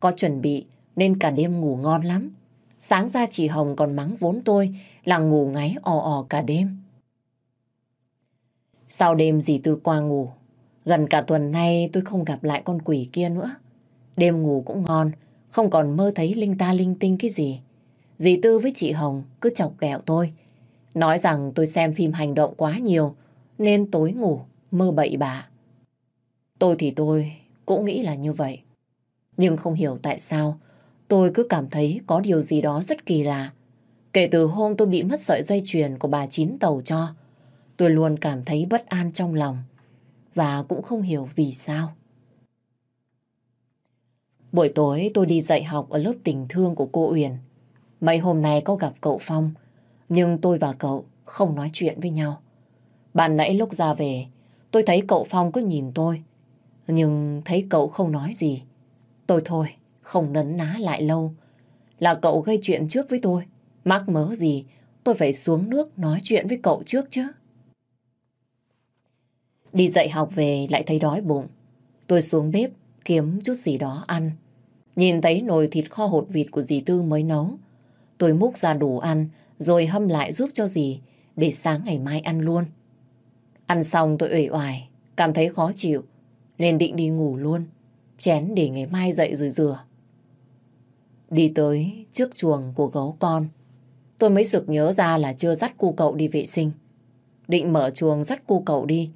có chuẩn bị nên cả đêm ngủ ngon lắm. Sáng ra chị Hồng còn mắng vốn tôi là ngủ ngáy ò ò cả đêm. Sau đêm dì Tư qua ngủ, gần cả tuần nay tôi không gặp lại con quỷ kia nữa. Đêm ngủ cũng ngon, không còn mơ thấy linh ta linh tinh cái gì. Dì Tư với chị Hồng cứ chọc ghẹo tôi. Nói rằng tôi xem phim hành động quá nhiều nên tối ngủ mơ bậy bạ. Tôi thì tôi cũng nghĩ là như vậy. Nhưng không hiểu tại sao tôi cứ cảm thấy có điều gì đó rất kỳ lạ. Kể từ hôm tôi bị mất sợi dây chuyền của bà Chín Tàu cho, tôi luôn cảm thấy bất an trong lòng và cũng không hiểu vì sao. Buổi tối tôi đi dạy học ở lớp tình thương của cô Uyển. Mấy hôm nay có gặp cậu Phong, nhưng tôi và cậu không nói chuyện với nhau. Ban nãy lúc ra về, tôi thấy cậu Phong cứ nhìn tôi. Nhưng thấy cậu không nói gì. Tôi thôi, không nấn ná lại lâu. Là cậu gây chuyện trước với tôi. Mắc mớ gì, tôi phải xuống nước nói chuyện với cậu trước chứ. Đi dạy học về lại thấy đói bụng. Tôi xuống bếp kiếm chút gì đó ăn. Nhìn thấy nồi thịt kho hột vịt của dì Tư mới nấu. Tôi múc ra đủ ăn rồi hâm lại giúp cho dì để sáng ngày mai ăn luôn. Ăn xong tôi uể oải, cảm thấy khó chịu nên định đi ngủ luôn. Chén để ngày mai dậy rồi rửa. Đi tới trước chuồng của gấu con. Tôi mới sực nhớ ra là chưa dắt cu cậu đi vệ sinh. Định mở chuồng dắt cu cậu đi.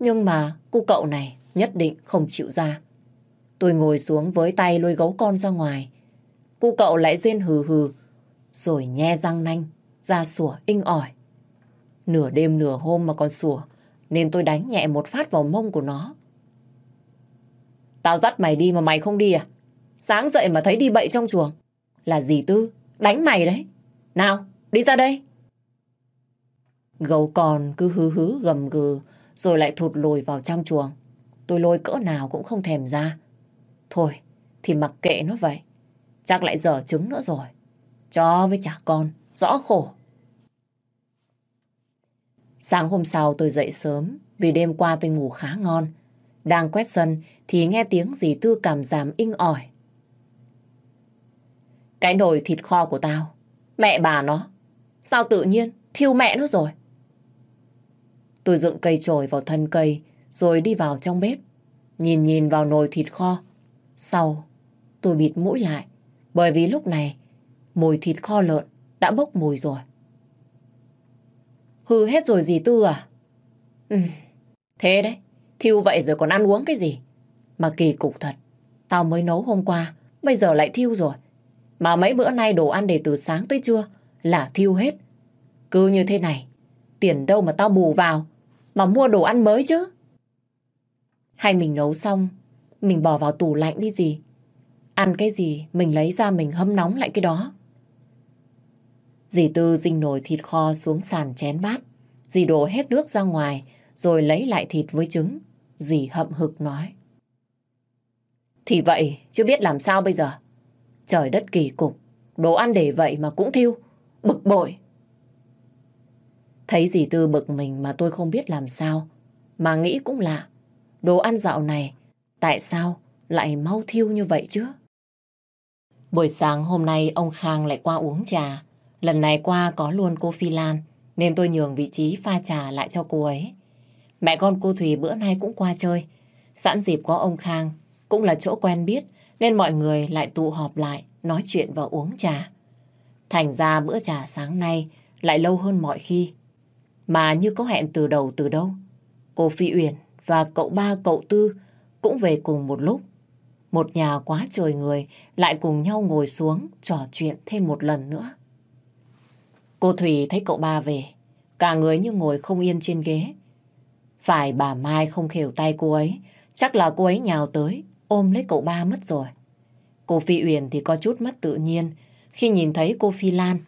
Nhưng mà cu cậu này nhất định không chịu ra. Tôi ngồi xuống với tay lôi gấu con ra ngoài. Cu cậu lại rên hừ hừ, rồi nhe răng nanh, ra sủa inh ỏi. Nửa đêm nửa hôm mà còn sủa, nên tôi đánh nhẹ một phát vào mông của nó. Tao dắt mày đi mà mày không đi à? Sáng dậy mà thấy đi bậy trong chuồng. Là gì tư? Đánh mày đấy. Nào, đi ra đây. Gấu con cứ hứ hứ gầm gừ, rồi lại thụt lùi vào trong chuồng. Tôi lôi cỡ nào cũng không thèm ra. Thôi, thì mặc kệ nó vậy. Chắc lại dở trứng nữa rồi. Cho với trả con, rõ khổ. Sáng hôm sau tôi dậy sớm vì đêm qua tôi ngủ khá ngon. Đang quét sân thì nghe tiếng dì Tư cảm giảm inh ỏi. Cái nồi thịt kho của tao, mẹ bà nó, sao tự nhiên thiêu mẹ nó rồi? Tôi dựng cây chổi vào thân cây rồi đi vào trong bếp. Nhìn nhìn vào nồi thịt kho. Sau, tôi bịt mũi lại bởi vì lúc này mùi thịt kho lợn đã bốc mùi rồi. Hư hết rồi gì Tư à? Ừ, thế đấy, thiêu vậy rồi còn ăn uống cái gì? Mà kỳ cục thật, tao mới nấu hôm qua, bây giờ lại thiêu rồi. Mà mấy bữa nay đồ ăn để từ sáng tới trưa là thiêu hết. Cứ như thế này, tiền đâu mà tao bù vào, mà mua đồ ăn mới chứ. Hay mình nấu xong, mình bỏ vào tủ lạnh đi gì. Ăn cái gì, mình lấy ra mình hâm nóng lại cái đó. Dì Tư dinh nồi thịt kho xuống sàn chén bát. Dì đổ hết nước ra ngoài, rồi lấy lại thịt với trứng. Dì hậm hực nói. Thì vậy, chứ biết làm sao bây giờ. Trời đất kỳ cục, đồ ăn để vậy mà cũng thiêu, bực bội. Thấy dì Tư bực mình mà tôi không biết làm sao, mà nghĩ cũng lạ. Đồ ăn dạo này, tại sao lại mau thiêu như vậy chứ? Buổi sáng hôm nay ông Khang lại qua uống trà. Lần này qua có luôn cô Phi Lan, nên tôi nhường vị trí pha trà lại cho cô ấy. Mẹ con cô Thùy bữa nay cũng qua chơi. Sẵn dịp có ông Khang, cũng là chỗ quen biết, nên mọi người lại tụ họp lại, nói chuyện và uống trà. Thành ra bữa trà sáng nay lại lâu hơn mọi khi. Mà như có hẹn từ đầu từ đâu. Cô Phi Uyển và cậu ba cậu tư cũng về cùng một lúc. Một nhà quá trời người lại cùng nhau ngồi xuống trò chuyện thêm một lần nữa. Cô Thủy thấy cậu ba về, cả người như ngồi không yên trên ghế. Phải bà Mai không khều tay cô ấy, chắc là cô ấy nhào tới, ôm lấy cậu ba mất rồi. Cô Phi Uyển thì có chút mất tự nhiên khi nhìn thấy cô Phi Lan.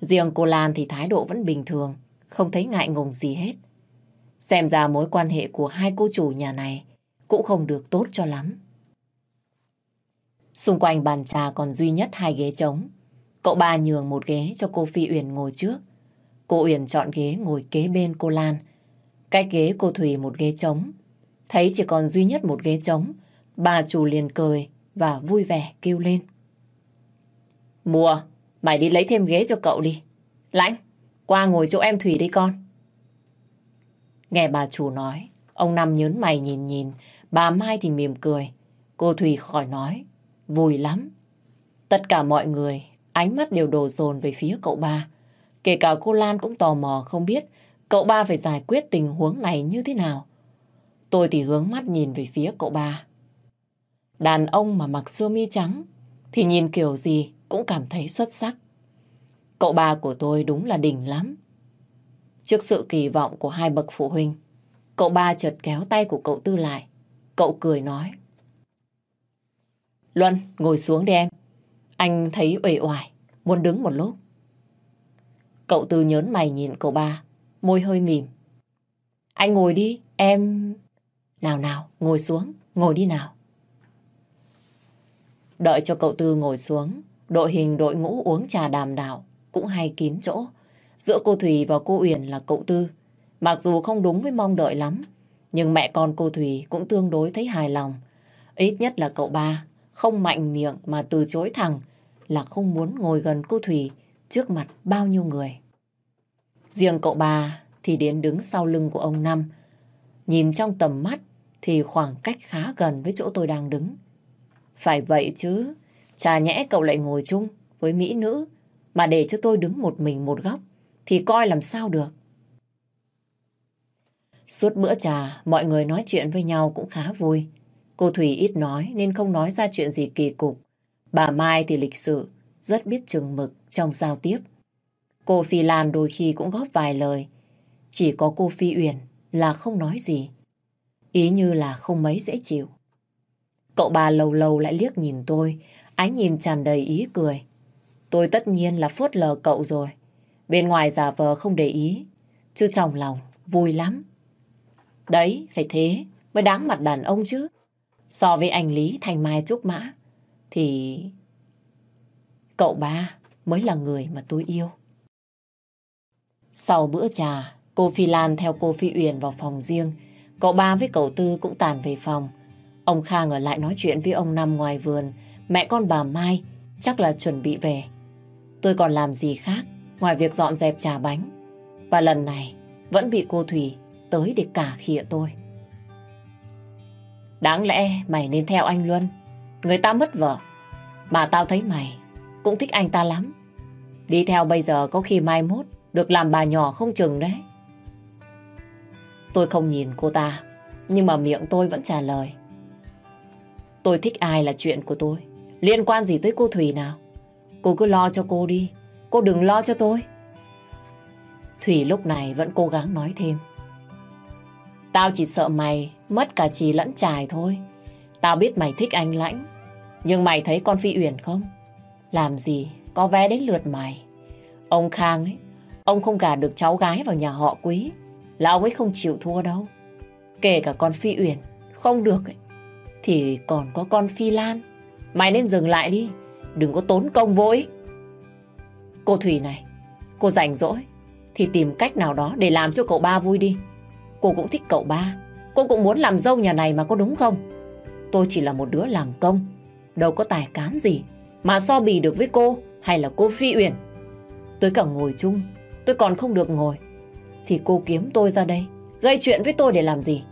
Riêng cô Lan thì thái độ vẫn bình thường, không thấy ngại ngùng gì hết. Xem ra mối quan hệ của hai cô chủ nhà này cũng không được tốt cho lắm. Xung quanh bàn trà còn duy nhất hai ghế trống. Cậu ba nhường một ghế cho cô Phi Uyển ngồi trước. Cô Uyển chọn ghế ngồi kế bên cô Lan. Cách ghế cô Thủy một ghế trống. Thấy chỉ còn duy nhất một ghế trống, bà chủ liền cười và vui vẻ kêu lên. Mùa, mày đi lấy thêm ghế cho cậu đi. Lãnh, qua ngồi chỗ em Thủy đi con. Nghe bà chủ nói, ông Năm nhớn mày nhìn nhìn, bà Mai thì mỉm cười. Cô Thủy khỏi nói, vui lắm. Tất cả mọi người, ánh mắt đều đổ dồn về phía cậu ba. Kể cả cô Lan cũng tò mò không biết cậu ba phải giải quyết tình huống này như thế nào. Tôi thì hướng mắt nhìn về phía cậu ba. Đàn ông mà mặc sơ mi trắng thì nhìn kiểu gì cũng cảm thấy xuất sắc. Cậu ba của tôi đúng là đỉnh lắm. Trước sự kỳ vọng của hai bậc phụ huynh, cậu ba chợt kéo tay của cậu Tư lại. Cậu cười nói. Luân, ngồi xuống đi em. Anh thấy uể oải, muốn đứng một lúc. Cậu Tư nhớn mày nhìn cậu ba, môi hơi mỉm. Anh ngồi đi, em... Nào nào, ngồi xuống, ngồi đi nào. Đợi cho cậu Tư ngồi xuống, đội hình đội ngũ uống trà đàm đạo cũng hay kín chỗ. Giữa cô Thùy và cô Uyển là cậu Tư. Mặc dù không đúng với mong đợi lắm, nhưng mẹ con cô Thùy cũng tương đối thấy hài lòng. Ít nhất là cậu ba không mạnh miệng mà từ chối thẳng là không muốn ngồi gần cô Thùy trước mặt bao nhiêu người. Riêng cậu ba thì đến đứng sau lưng của ông Năm. Nhìn trong tầm mắt thì khoảng cách khá gần với chỗ tôi đang đứng. Phải vậy chứ, chả nhẽ cậu lại ngồi chung với mỹ nữ mà để cho tôi đứng một mình một góc thì coi làm sao được. Suốt bữa trà, mọi người nói chuyện với nhau cũng khá vui. Cô Thủy ít nói nên không nói ra chuyện gì kỳ cục. Bà Mai thì lịch sự, rất biết chừng mực trong giao tiếp. Cô Phi Lan đôi khi cũng góp vài lời. Chỉ có cô Phi Uyển là không nói gì. Ý như là không mấy dễ chịu. Cậu bà lâu lâu lại liếc nhìn tôi, ánh nhìn tràn đầy ý cười. Tôi tất nhiên là phớt lờ cậu rồi. Bên ngoài giả vờ không để ý, chứ trong lòng vui lắm. Đấy, phải thế mới đáng mặt đàn ông chứ. So với anh Lý Thành Mai Trúc Mã, thì cậu ba mới là người mà tôi yêu. Sau bữa trà, cô Phi Lan theo cô Phi Uyển vào phòng riêng. Cậu ba với cậu Tư cũng tàn về phòng. Ông Khang ở lại nói chuyện với ông Năm ngoài vườn. Mẹ con bà Mai chắc là chuẩn bị về. Tôi còn làm gì khác ngoài việc dọn dẹp trà bánh. Và lần này vẫn bị cô Thủy tới để cả khịa tôi. Đáng lẽ mày nên theo anh Luân. Người ta mất vợ. Mà tao thấy mày cũng thích anh ta lắm. Đi theo bây giờ có khi mai mốt được làm bà nhỏ không chừng đấy. Tôi không nhìn cô ta, nhưng mà miệng tôi vẫn trả lời. Tôi thích ai là chuyện của tôi. Liên quan gì tới cô Thủy nào? Cô cứ lo cho cô đi. Cô đừng lo cho tôi. Thủy lúc này vẫn cố gắng nói thêm. Tao chỉ sợ mày mất cả trì lẫn trài thôi. Tao biết mày thích anh Lãnh. Nhưng mày thấy con Phi Uyển không? Làm gì có vé đến lượt mày. Ông Khang ấy, ông không gả được cháu gái vào nhà họ quý. Là ông ấy không chịu thua đâu. Kể cả con Phi Uyển, không được ấy. Thì còn có con Phi Lan. Mày nên dừng lại đi. Đừng có tốn công vô ích. Cô Thủy này, cô rảnh rỗi thì tìm cách nào đó để làm cho cậu ba vui đi. Cô cũng thích cậu ba. Cô cũng muốn làm dâu nhà này mà có đúng không? Tôi chỉ là một đứa làm công. Đâu có tài cán gì. Mà so bì được với cô hay là cô Phi Uyển. Tôi cả ngồi chung. Tôi còn không được ngồi. Thì cô kiếm tôi ra đây. Gây chuyện với tôi để làm gì?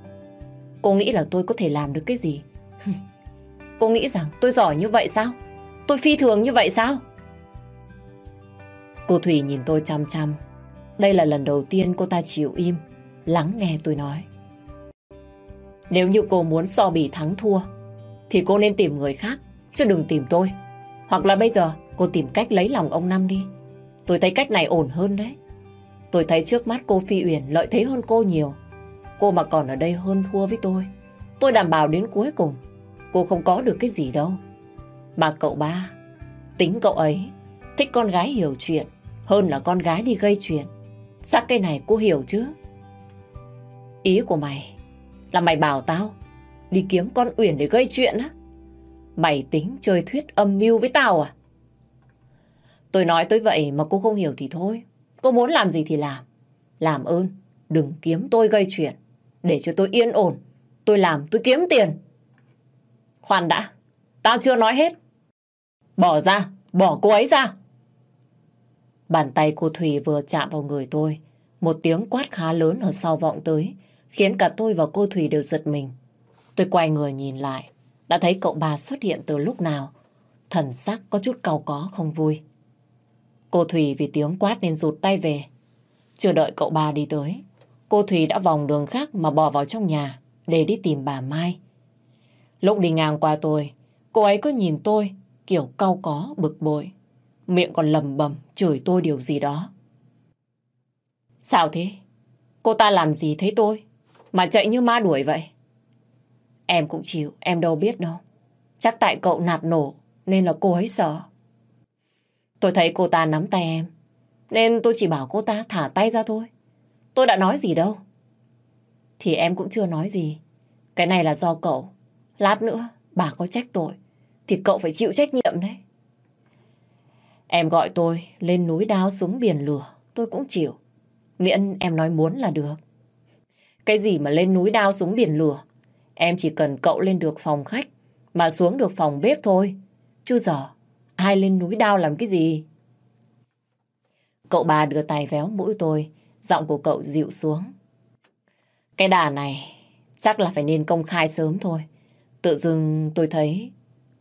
Cô nghĩ là tôi có thể làm được cái gì? cô nghĩ rằng tôi giỏi như vậy sao? Tôi phi thường như vậy sao? Cô Thủy nhìn tôi chăm chăm. Đây là lần đầu tiên cô ta chịu im lắng nghe tôi nói. Nếu như cô muốn so bì thắng thua, thì cô nên tìm người khác, chứ đừng tìm tôi. Hoặc là bây giờ cô tìm cách lấy lòng ông Năm đi. Tôi thấy cách này ổn hơn đấy. Tôi thấy trước mắt cô Phi Uyển lợi thế hơn cô nhiều. Cô mà còn ở đây hơn thua với tôi. Tôi đảm bảo đến cuối cùng, cô không có được cái gì đâu. Mà cậu ba, tính cậu ấy, thích con gái hiểu chuyện, hơn là con gái đi gây chuyện. Chắc cái này cô hiểu chứ? Ý của mày là mày bảo tao đi kiếm con Uyển để gây chuyện á? Mày tính chơi thuyết âm mưu với tao à? Tôi nói tới vậy mà cô không hiểu thì thôi. Cô muốn làm gì thì làm. Làm ơn, đừng kiếm tôi gây chuyện. Để cho tôi yên ổn. Tôi làm, tôi kiếm tiền. Khoan đã, tao chưa nói hết. Bỏ ra, bỏ cô ấy ra. Bàn tay cô Thùy vừa chạm vào người tôi. Một tiếng quát khá lớn ở sau vọng tới khiến cả tôi và cô Thủy đều giật mình. Tôi quay người nhìn lại, đã thấy cậu bà xuất hiện từ lúc nào. Thần sắc có chút cau có không vui. Cô Thủy vì tiếng quát nên rụt tay về. Chưa đợi cậu bà đi tới, cô Thủy đã vòng đường khác mà bỏ vào trong nhà để đi tìm bà Mai. Lúc đi ngang qua tôi, cô ấy cứ nhìn tôi kiểu cau có, bực bội. Miệng còn lầm bầm chửi tôi điều gì đó. Sao thế? Cô ta làm gì thấy tôi? Mà chạy như ma đuổi vậy. Em cũng chịu, em đâu biết đâu. Chắc tại cậu nạt nổ nên là cô ấy sợ. Tôi thấy cô ta nắm tay em. Nên tôi chỉ bảo cô ta thả tay ra thôi. Tôi đã nói gì đâu. thì em cũng chưa nói gì. Cái này là do cậu. Lát nữa, bà có trách tội, thì cậu phải chịu trách nhiệm đấy. Em gọi tôi lên núi đao xuống biển lửa, tôi cũng chịu. Miễn em nói muốn là được. Cái gì mà lên núi đao xuống biển lửa? Em chỉ cần cậu lên được phòng khách, mà xuống được phòng bếp thôi. Chứ giờ, ai lên núi đao làm cái gì? Cậu bà đưa tay véo mũi tôi, giọng của cậu dịu xuống. Cái đà này chắc là phải nên công khai sớm thôi. Tự dưng tôi thấy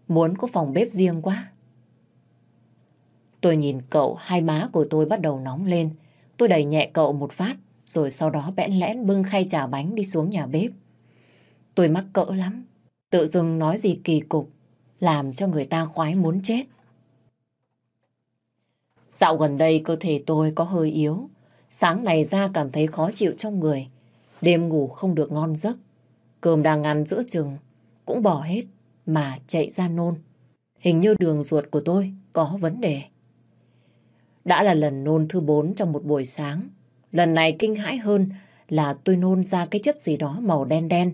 muốn có phòng bếp riêng quá. Tôi nhìn cậu, hai má của tôi bắt đầu nóng lên. Tôi đẩy nhẹ cậu một phát, rồi sau đó bẽn lẽn bưng khay trà bánh đi xuống nhà bếp. Tôi mắc cỡ lắm. Tự dưng nói gì kỳ cục, làm cho người ta khoái muốn chết. Dạo gần đây cơ thể tôi có hơi yếu. Sáng này ra cảm thấy khó chịu trong người. Đêm ngủ không được ngon giấc. Cơm đang ăn giữa chừng, cũng bỏ hết mà chạy ra nôn. Hình như đường ruột của tôi có vấn đề. Đã là lần nôn thứ bốn trong một buổi sáng. Lần này kinh hãi hơn là tôi nôn ra cái chất gì đó màu đen đen,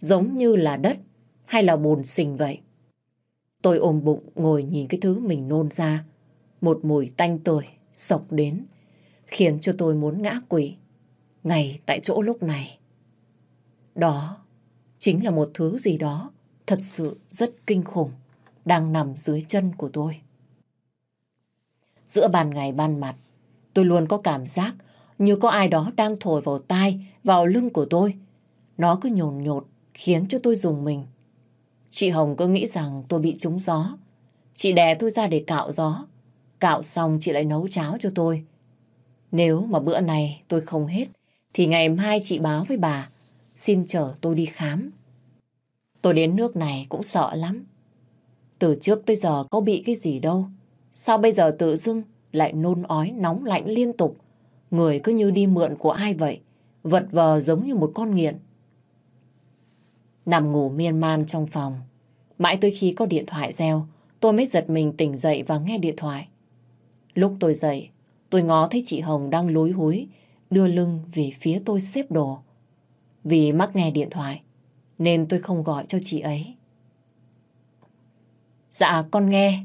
giống như là đất hay là bùn xình vậy. Tôi ôm bụng ngồi nhìn cái thứ mình nôn ra. Một mùi tanh tưởi sộc đến, khiến cho tôi muốn ngã quỷ. Ngay tại chỗ lúc này. Đó chính là một thứ gì đó thật sự rất kinh khủng đang nằm dưới chân của tôi. Giữa ban ngày ban mặt, tôi luôn có cảm giác như có ai đó đang thổi vào tai, vào lưng của tôi. Nó cứ nhồn nhột, khiến cho tôi dùng mình. Chị Hồng cứ nghĩ rằng tôi bị trúng gió. Chị đè tôi ra để cạo gió. Cạo xong chị lại nấu cháo cho tôi. Nếu mà bữa này tôi không hết, thì ngày mai chị báo với bà, xin chở tôi đi khám. Tôi đến nước này cũng sợ lắm. Từ trước tới giờ có bị cái gì đâu. Sao bây giờ tự dưng lại nôn ói nóng lạnh liên tục. Người cứ như đi mượn của ai vậy. Vật vờ giống như một con nghiện. Nằm ngủ miên man trong phòng. Mãi tới khi có điện thoại reo, tôi mới giật mình tỉnh dậy và nghe điện thoại. Lúc tôi dậy, tôi ngó thấy chị Hồng đang lúi húi, đưa lưng về phía tôi xếp đồ. Vì mắc nghe điện thoại, nên tôi không gọi cho chị ấy. Dạ, con nghe.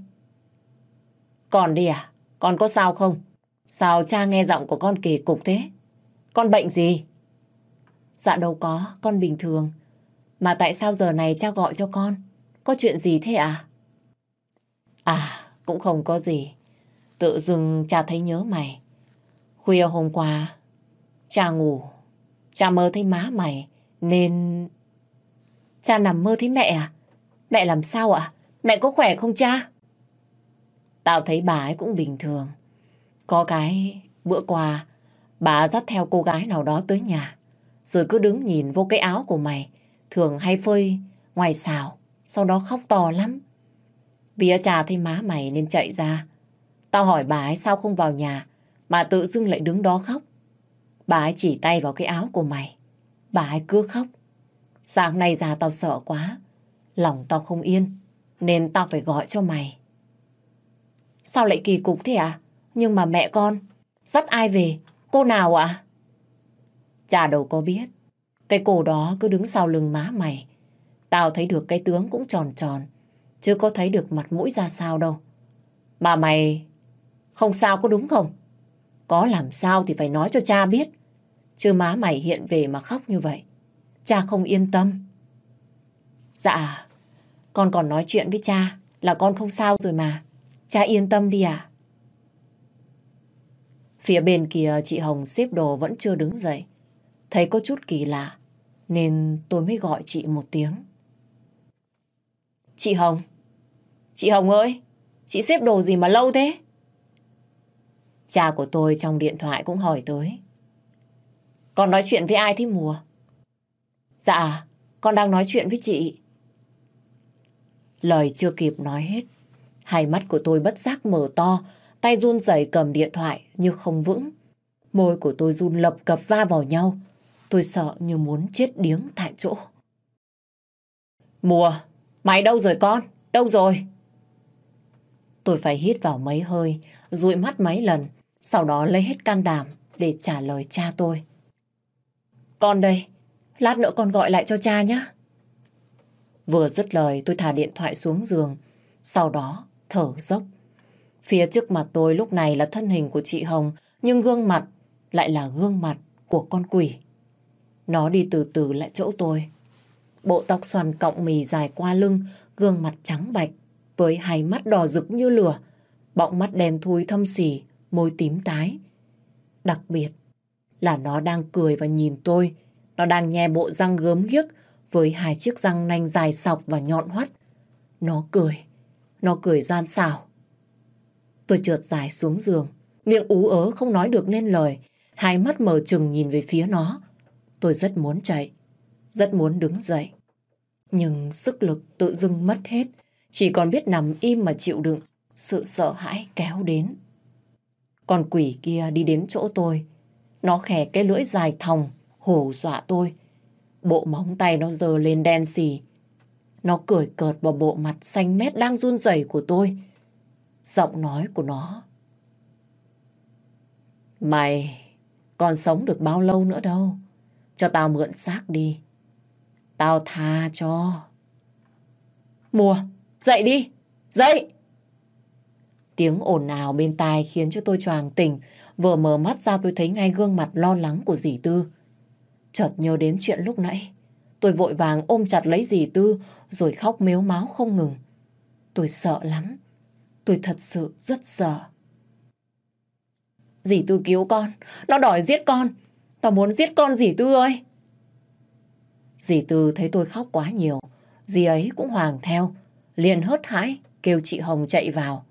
Con đi à? Con có sao không? Sao cha nghe giọng của con kỳ cục thế? Con bệnh gì? Dạ đâu có, con bình thường. Mà tại sao giờ này cha gọi cho con? Có chuyện gì thế à? À, cũng không có gì. Tự dưng cha thấy nhớ mày. Khuya hôm qua, cha ngủ. Cha mơ thấy má mày, nên... Cha nằm mơ thấy mẹ à? Mẹ làm sao ạ? Mẹ có khỏe không cha? Tao thấy bà ấy cũng bình thường. Có cái bữa qua, bà dắt theo cô gái nào đó tới nhà. Rồi cứ đứng nhìn vô cái áo của mày. Thường hay phơi ngoài xào. Sau đó khóc to lắm. Vì ở trà thấy má mày nên chạy ra. Tao hỏi bà ấy sao không vào nhà. Mà tự dưng lại đứng đó khóc. Bà ấy chỉ tay vào cái áo của mày. Bà ấy cứ khóc. Sáng nay ra tao sợ quá. Lòng tao không yên. Nên tao phải gọi cho mày. Sao lại kỳ cục thế à? Nhưng mà mẹ con, dắt ai về? Cô nào ạ? À? Chả đâu có biết. Cái cổ đó cứ đứng sau lưng má mày. Tao thấy được cái tướng cũng tròn tròn. Chứ có thấy được mặt mũi ra sao đâu. Mà mày không sao có đúng không? Có làm sao thì phải nói cho cha biết. Chứ má mày hiện về mà khóc như vậy. Cha không yên tâm. Dạ, con còn nói chuyện với cha là con không sao rồi mà. Cha yên tâm đi à? Phía bên kia chị Hồng xếp đồ vẫn chưa đứng dậy. Thấy có chút kỳ lạ, nên tôi mới gọi chị một tiếng. Chị Hồng, chị Hồng ơi, chị xếp đồ gì mà lâu thế? Cha của tôi trong điện thoại cũng hỏi tới. Con nói chuyện với ai thế mùa? Dạ, con đang nói chuyện với chị. Lời chưa kịp nói hết, hai mắt của tôi bất giác mở to, tay run rẩy cầm điện thoại như không vững. Môi của tôi run lập cập va vào nhau. Tôi sợ như muốn chết điếng tại chỗ. Mùa, mày đâu rồi con? Đâu rồi? Tôi phải hít vào mấy hơi, dụi mắt mấy lần, sau đó lấy hết can đảm để trả lời cha tôi. Con đây, lát nữa con gọi lại cho cha nhé. Vừa dứt lời tôi thả điện thoại xuống giường, sau đó thở dốc. Phía trước mặt tôi lúc này là thân hình của chị Hồng, nhưng gương mặt lại là gương mặt của con quỷ. Nó đi từ từ lại chỗ tôi. Bộ tóc xoăn cọng mì dài qua lưng, gương mặt trắng bạch, với hai mắt đỏ rực như lửa, bọng mắt đen thui thâm xỉ, môi tím tái. Đặc biệt là nó đang cười và nhìn tôi. Nó đang nhe bộ răng gớm ghiếc với hai chiếc răng nanh dài sọc và nhọn hoắt. Nó cười, nó cười gian xảo. Tôi trượt dài xuống giường, miệng ú ớ không nói được nên lời, hai mắt mở trừng nhìn về phía nó. Tôi rất muốn chạy, rất muốn đứng dậy. Nhưng sức lực tự dưng mất hết, chỉ còn biết nằm im mà chịu đựng, sự sợ hãi kéo đến. Con quỷ kia đi đến chỗ tôi, nó khè cái lưỡi dài thòng, hù dọa tôi. Bộ móng tay nó dờ lên đen xì. Nó cười cợt vào bộ mặt xanh mét đang run rẩy của tôi. Giọng nói của nó. Mày còn sống được bao lâu nữa đâu. Cho tao mượn xác đi. Tao tha cho. Mùa, dậy đi, dậy! Tiếng ồn ào bên tai khiến cho tôi choàng tỉnh. Vừa mở mắt ra tôi thấy ngay gương mặt lo lắng của dì Tư. Chợt nhớ đến chuyện lúc nãy. Tôi vội vàng ôm chặt lấy dì Tư rồi khóc mếu máu không ngừng. Tôi sợ lắm. Tôi thật sự rất sợ. Dì Tư cứu con. Nó đòi giết con. Nó muốn giết con dì Tư ơi. Dì Tư thấy tôi khóc quá nhiều. Dì ấy cũng hoàng theo. Liền hớt hãi kêu chị Hồng chạy vào.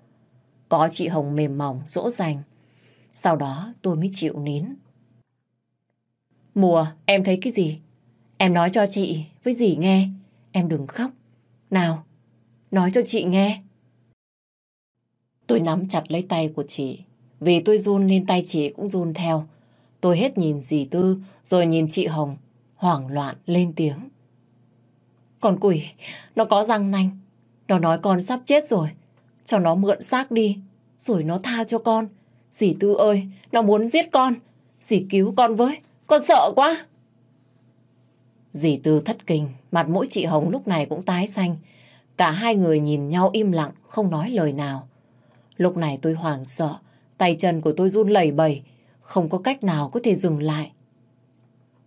Có chị Hồng mềm mỏng, dỗ dành. Sau đó tôi mới chịu nín. Mùa, em thấy cái gì? Em nói cho chị với dì nghe. Em đừng khóc. Nào, nói cho chị nghe. Tôi nắm chặt lấy tay của chị. Vì tôi run nên tay chị cũng run theo. Tôi hết nhìn dì Tư rồi nhìn chị Hồng. Hoảng loạn lên tiếng. Con quỷ, nó có răng nanh. Nó nói con sắp chết rồi. Cho nó mượn xác đi. Rồi nó tha cho con. Dì Tư ơi, nó muốn giết con. Dì cứu con với. Con sợ quá. Dì Tư thất kinh, mặt mỗi chị Hồng lúc này cũng tái xanh. Cả hai người nhìn nhau im lặng, không nói lời nào. Lúc này tôi hoảng sợ, tay chân của tôi run lẩy bẩy, không có cách nào có thể dừng lại.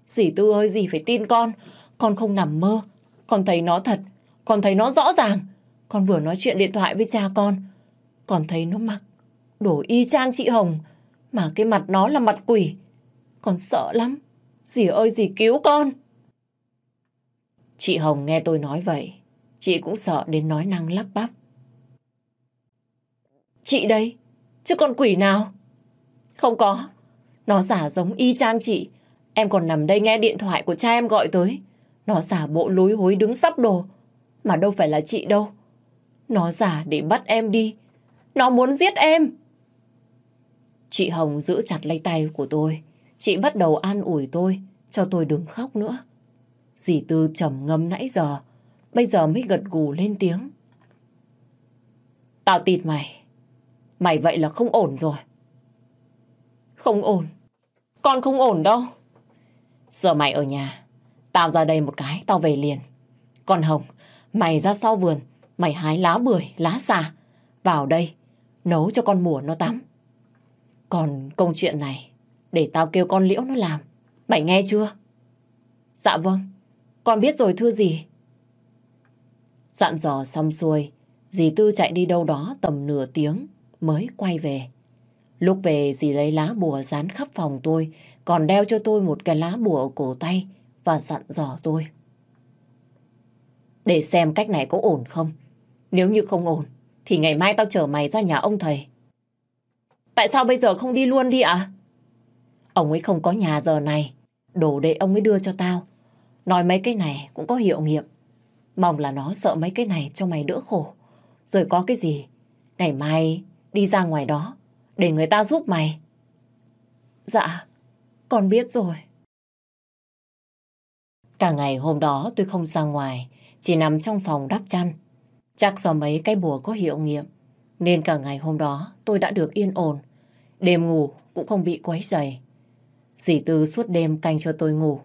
Dì Tư ơi, dì phải tin con, con không nằm mơ. Con thấy nó thật, con thấy nó rõ ràng. Con vừa nói chuyện điện thoại với cha con, con thấy nó mặc đồ y chang chị Hồng, mà cái mặt nó là mặt quỷ. Con sợ lắm. Dì ơi dì cứu con. Chị Hồng nghe tôi nói vậy. Chị cũng sợ đến nói năng lắp bắp. Chị đây, chứ con quỷ nào? Không có. Nó giả giống y chang chị. Em còn nằm đây nghe điện thoại của cha em gọi tới. Nó giả bộ lối hối đứng sắp đồ. Mà đâu phải là chị đâu. Nó giả để bắt em đi. Nó muốn giết em. Chị Hồng giữ chặt lấy tay của tôi. Chị bắt đầu an ủi tôi, cho tôi đừng khóc nữa. Dì Tư trầm ngâm nãy giờ, bây giờ mới gật gù lên tiếng. Tao tịt mày. Mày vậy là không ổn rồi. Không ổn. Con không ổn đâu. Giờ mày ở nhà. Tao ra đây một cái, tao về liền. Còn Hồng, mày ra sau vườn, mày hái lá bưởi, lá xà. Vào đây, nấu cho con mùa nó tắm. Còn công chuyện này, để tao kêu con Liễu nó làm. Mày nghe chưa? Dạ vâng, con biết rồi thưa gì. Dặn dò xong xuôi, dì Tư chạy đi đâu đó tầm nửa tiếng mới quay về. Lúc về dì lấy lá bùa dán khắp phòng tôi, còn đeo cho tôi một cái lá bùa ở cổ tay và dặn dò tôi. Để xem cách này có ổn không. Nếu như không ổn, thì ngày mai tao chở mày ra nhà ông thầy. Tại sao bây giờ không đi luôn đi ạ? Ông ấy không có nhà giờ này. Đồ để ông ấy đưa cho tao. Nói mấy cái này cũng có hiệu nghiệm. Mong là nó sợ mấy cái này cho mày đỡ khổ. Rồi có cái gì, ngày mai đi ra ngoài đó để người ta giúp mày. Dạ, con biết rồi. Cả ngày hôm đó tôi không ra ngoài, chỉ nằm trong phòng đắp chăn. Chắc do mấy cái bùa có hiệu nghiệm, nên cả ngày hôm đó tôi đã được yên ổn. Đêm ngủ cũng không bị quấy dày. Dì Tư suốt đêm canh cho tôi ngủ.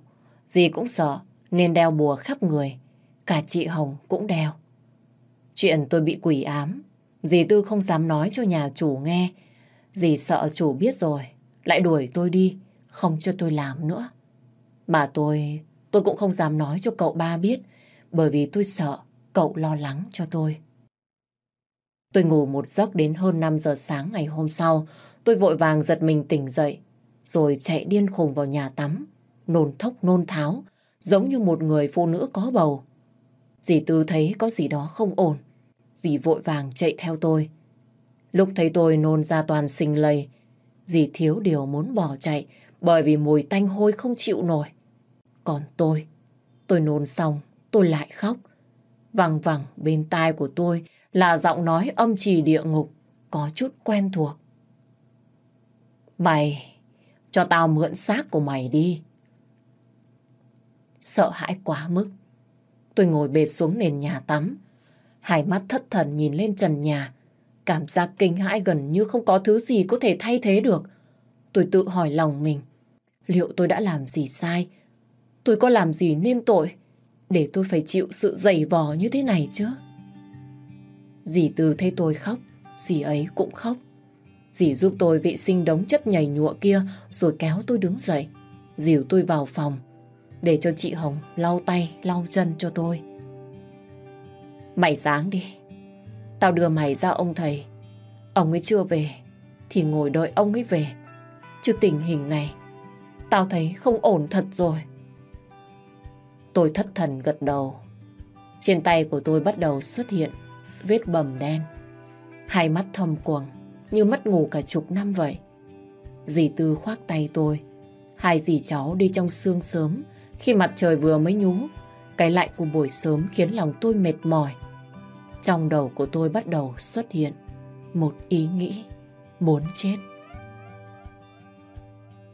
Dì cũng sợ nên đeo bùa khắp người. Cả chị Hồng cũng đeo. Chuyện tôi bị quỷ ám, dì Tư không dám nói cho nhà chủ nghe. Dì sợ chủ biết rồi, lại đuổi tôi đi, không cho tôi làm nữa. Mà tôi, tôi cũng không dám nói cho cậu ba biết, bởi vì tôi sợ cậu lo lắng cho tôi. Tôi ngủ một giấc đến hơn 5 giờ sáng ngày hôm sau, tôi vội vàng giật mình tỉnh dậy, rồi chạy điên khùng vào nhà tắm, nôn thốc nôn tháo, giống như một người phụ nữ có bầu. Dì Tư thấy có gì đó không ổn, dì vội vàng chạy theo tôi. Lúc thấy tôi nôn ra toàn sinh lầy, dì thiếu điều muốn bỏ chạy bởi vì mùi tanh hôi không chịu nổi. Còn tôi, tôi nôn xong, tôi lại khóc. Vằng vẳng bên tai của tôi là giọng nói âm trì địa ngục, có chút quen thuộc. Mày, cho tao mượn xác của mày đi. Sợ hãi quá mức. Tôi ngồi bệt xuống nền nhà tắm. Hai mắt thất thần nhìn lên trần nhà. Cảm giác kinh hãi gần như không có thứ gì có thể thay thế được. Tôi tự hỏi lòng mình. Liệu tôi đã làm gì sai? Tôi có làm gì nên tội? Để tôi phải chịu sự dày vò như thế này chứ? Dì Tư thấy tôi khóc, dì ấy cũng khóc. Dì giúp tôi vệ sinh đống chất nhầy nhụa kia rồi kéo tôi đứng dậy. Dìu tôi vào phòng để cho chị Hồng lau tay, lau chân cho tôi. Mày sáng đi. Tao đưa mày ra ông thầy. Ông ấy chưa về thì ngồi đợi ông ấy về. Chứ tình hình này tao thấy không ổn thật rồi. Tôi thất thần gật đầu. Trên tay của tôi bắt đầu xuất hiện vết bầm đen. Hai mắt thâm quầng như mất ngủ cả chục năm vậy. Dì Tư khoác tay tôi. Hai dì cháu đi trong sương sớm khi mặt trời vừa mới nhú. Cái lạnh của buổi sớm khiến lòng tôi mệt mỏi. Trong đầu của tôi bắt đầu xuất hiện một ý nghĩ muốn chết.